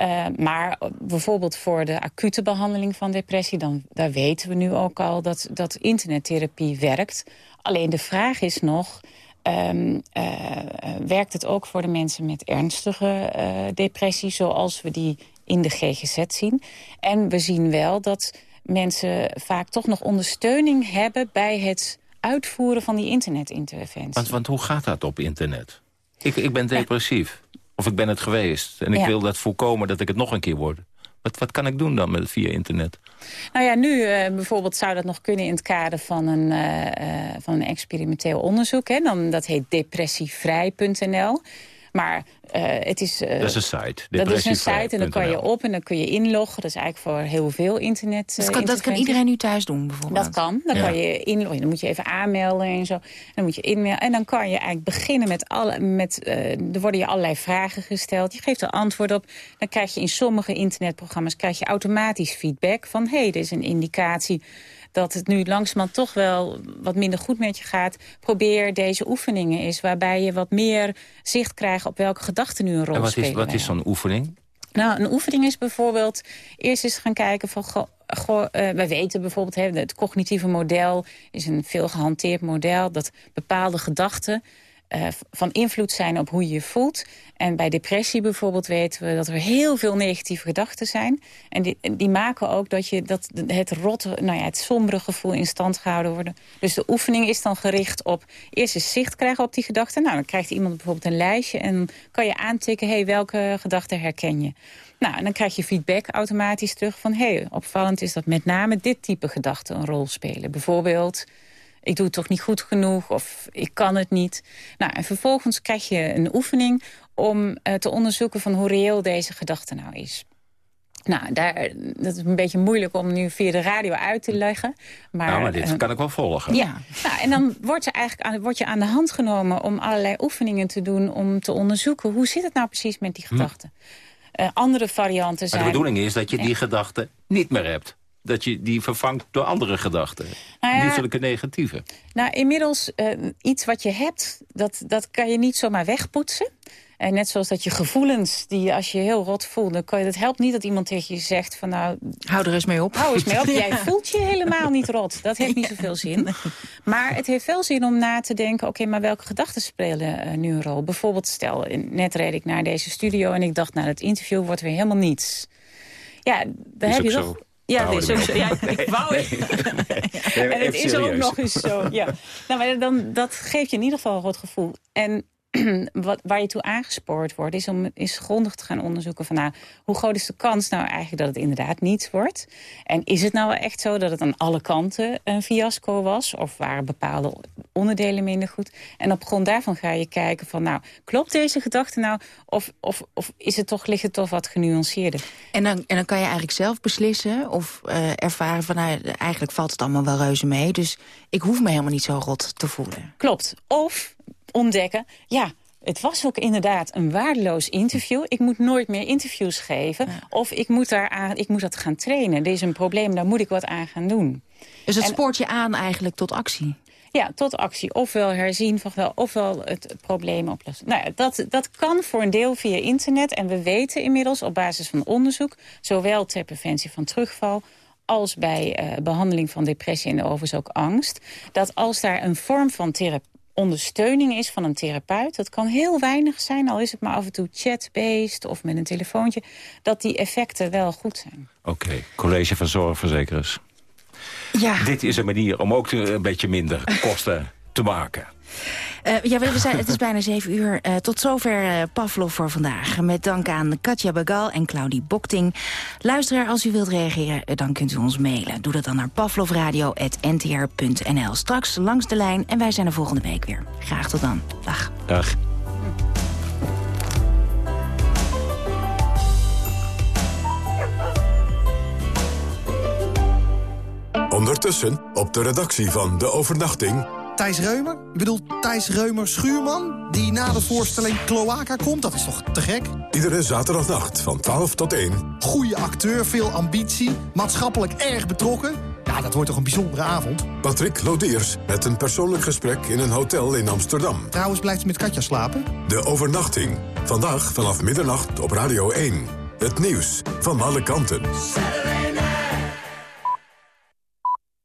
Uh, maar bijvoorbeeld voor de acute behandeling van depressie... Dan, daar weten we nu ook al dat, dat internettherapie werkt. Alleen de vraag is nog... Um, uh, werkt het ook voor de mensen met ernstige depressie... zoals we die in de GGZ zien? En we zien wel dat mensen vaak toch nog ondersteuning hebben... bij het uitvoeren van die internetinterventie. Want, want hoe gaat dat op internet? Ik, ik ben depressief. Ja. Of ik ben het geweest. En ik ja. wil dat voorkomen dat ik het nog een keer word. Wat, wat kan ik doen dan met, via internet? Nou ja, nu uh, bijvoorbeeld zou dat nog kunnen in het kader van een, uh, uh, van een experimenteel onderzoek. Hè? Dan, dat heet depressievrij.nl. Maar uh, het is... Uh, dat is een site. Dat is een site en dan kan je op en dan kun je inloggen. Dat is eigenlijk voor heel veel internet dat kan, dat kan iedereen nu thuis doen bijvoorbeeld? Dat kan. Dan ja. kan je inloggen. Dan moet je even aanmelden en zo. Dan moet je inmelden. En dan kan je eigenlijk beginnen met... Alle, met uh, er worden je allerlei vragen gesteld. Je geeft er antwoord op. Dan krijg je in sommige internetprogramma's krijg je automatisch feedback van... hé, hey, dit is een indicatie dat het nu langzamerhand toch wel wat minder goed met je gaat... probeer deze oefeningen eens, waarbij je wat meer zicht krijgt... op welke gedachten nu een rol en wat spelen. Is, wat is zo'n oefening? Nou, een oefening is bijvoorbeeld eerst eens gaan kijken van... Goh, goh, uh, wij weten bijvoorbeeld, hè, het cognitieve model is een veel gehanteerd model... dat bepaalde gedachten uh, van invloed zijn op hoe je je voelt. En bij depressie bijvoorbeeld weten we dat er heel veel negatieve gedachten zijn. En die, die maken ook dat, je, dat het rotte, nou ja, het sombere gevoel in stand gehouden wordt. Dus de oefening is dan gericht op eerst eens zicht krijgen op die gedachten. Nou, dan krijgt iemand bijvoorbeeld een lijstje en kan je aantikken... hey, welke gedachten herken je? Nou, en dan krijg je feedback automatisch terug van... hé, hey, opvallend is dat met name dit type gedachten een rol spelen. Bijvoorbeeld ik doe het toch niet goed genoeg of ik kan het niet. Nou, en vervolgens krijg je een oefening om uh, te onderzoeken van hoe reëel deze gedachte nou is. Nou, daar, dat is een beetje moeilijk om nu via de radio uit te leggen. Maar, nou, maar dit uh, kan ik wel volgen. Ja, nou, en dan wordt, je eigenlijk aan, word je aan de hand genomen om allerlei oefeningen te doen... om te onderzoeken hoe zit het nou precies met die gedachten. Hm. Uh, andere varianten zijn... Maar de bedoeling is dat je die ja. gedachten niet meer hebt dat je die vervangt door andere gedachten. Nou ja, niet zulke negatieve. Nou, inmiddels, uh, iets wat je hebt, dat, dat kan je niet zomaar wegpoetsen. En net zoals dat je gevoelens, die als je heel rot voelt... dan kan je, dat helpt niet dat iemand tegen je zegt van nou... Hou er eens mee op. Hou eens mee op. Jij voelt je helemaal niet rot. Dat heeft niet zoveel zin. Maar het heeft wel zin om na te denken... oké, okay, maar welke gedachten spelen uh, nu een rol? Bijvoorbeeld, stel, net reed ik naar deze studio... en ik dacht, nou, het interview wordt weer helemaal niets. Ja, daar heb je toch... Ja, dit is ook, ja, ik wou nee. nee, En het is serieus. ook nog eens zo. Ja. Nou, maar dan, dat geeft je in ieder geval een rot gevoel. En wat, waar je toe aangespoord wordt, is om is grondig te gaan onderzoeken van nou, hoe groot is de kans nou eigenlijk dat het inderdaad niets wordt? En is het nou echt zo dat het aan alle kanten een fiasco was? Of waren bepaalde onderdelen minder goed? En op grond daarvan ga je kijken van nou, klopt deze gedachte nou? Of, of, of is het toch, ligt het toch wat genuanceerder? En dan, en dan kan je eigenlijk zelf beslissen of uh, ervaren van nou, eigenlijk valt het allemaal wel reuze mee. Dus ik hoef me helemaal niet zo rot te voelen. Klopt. Of ontdekken, ja, het was ook inderdaad een waardeloos interview. Ik moet nooit meer interviews geven. Ja. Of ik moet, daar aan, ik moet dat gaan trainen. Dit is een probleem, daar moet ik wat aan gaan doen. Dus het en, spoort je aan eigenlijk tot actie? Ja, tot actie. Ofwel herzien, ofwel, ofwel het probleem oplossen. Nou ja, dat, dat kan voor een deel via internet. En we weten inmiddels op basis van onderzoek... zowel ter preventie van terugval als bij uh, behandeling van depressie en overigens ook angst... dat als daar een vorm van therapie ondersteuning is van een therapeut. Dat kan heel weinig zijn, al is het maar af en toe chat-based of met een telefoontje. Dat die effecten wel goed zijn. Oké, okay. college van zorgverzekeraars. Ja. Dit is een manier om ook een beetje minder kosten te maken. Uh, ja, we zijn, het is bijna zeven uur. Uh, tot zover uh, Pavlov voor vandaag. Met dank aan Katja Bagal en Claudie Bokting. Luisteraar, als u wilt reageren, dan kunt u ons mailen. Doe dat dan naar pavlovradio.ntr.nl. Straks langs de lijn en wij zijn er volgende week weer. Graag tot dan. Dag. Dag. Ondertussen op de redactie van De Overnachting... Thijs Reumer? Ik bedoel, Thijs Reumer Schuurman? Die na de voorstelling Cloaca komt? Dat is toch te gek? Iedere zaterdagnacht van 12 tot 1. Goede acteur, veel ambitie, maatschappelijk erg betrokken. Ja, dat wordt toch een bijzondere avond? Patrick Lodiers met een persoonlijk gesprek in een hotel in Amsterdam. Trouwens blijft ze met Katja slapen? De Overnachting. Vandaag vanaf middernacht op Radio 1. Het nieuws van alle kanten.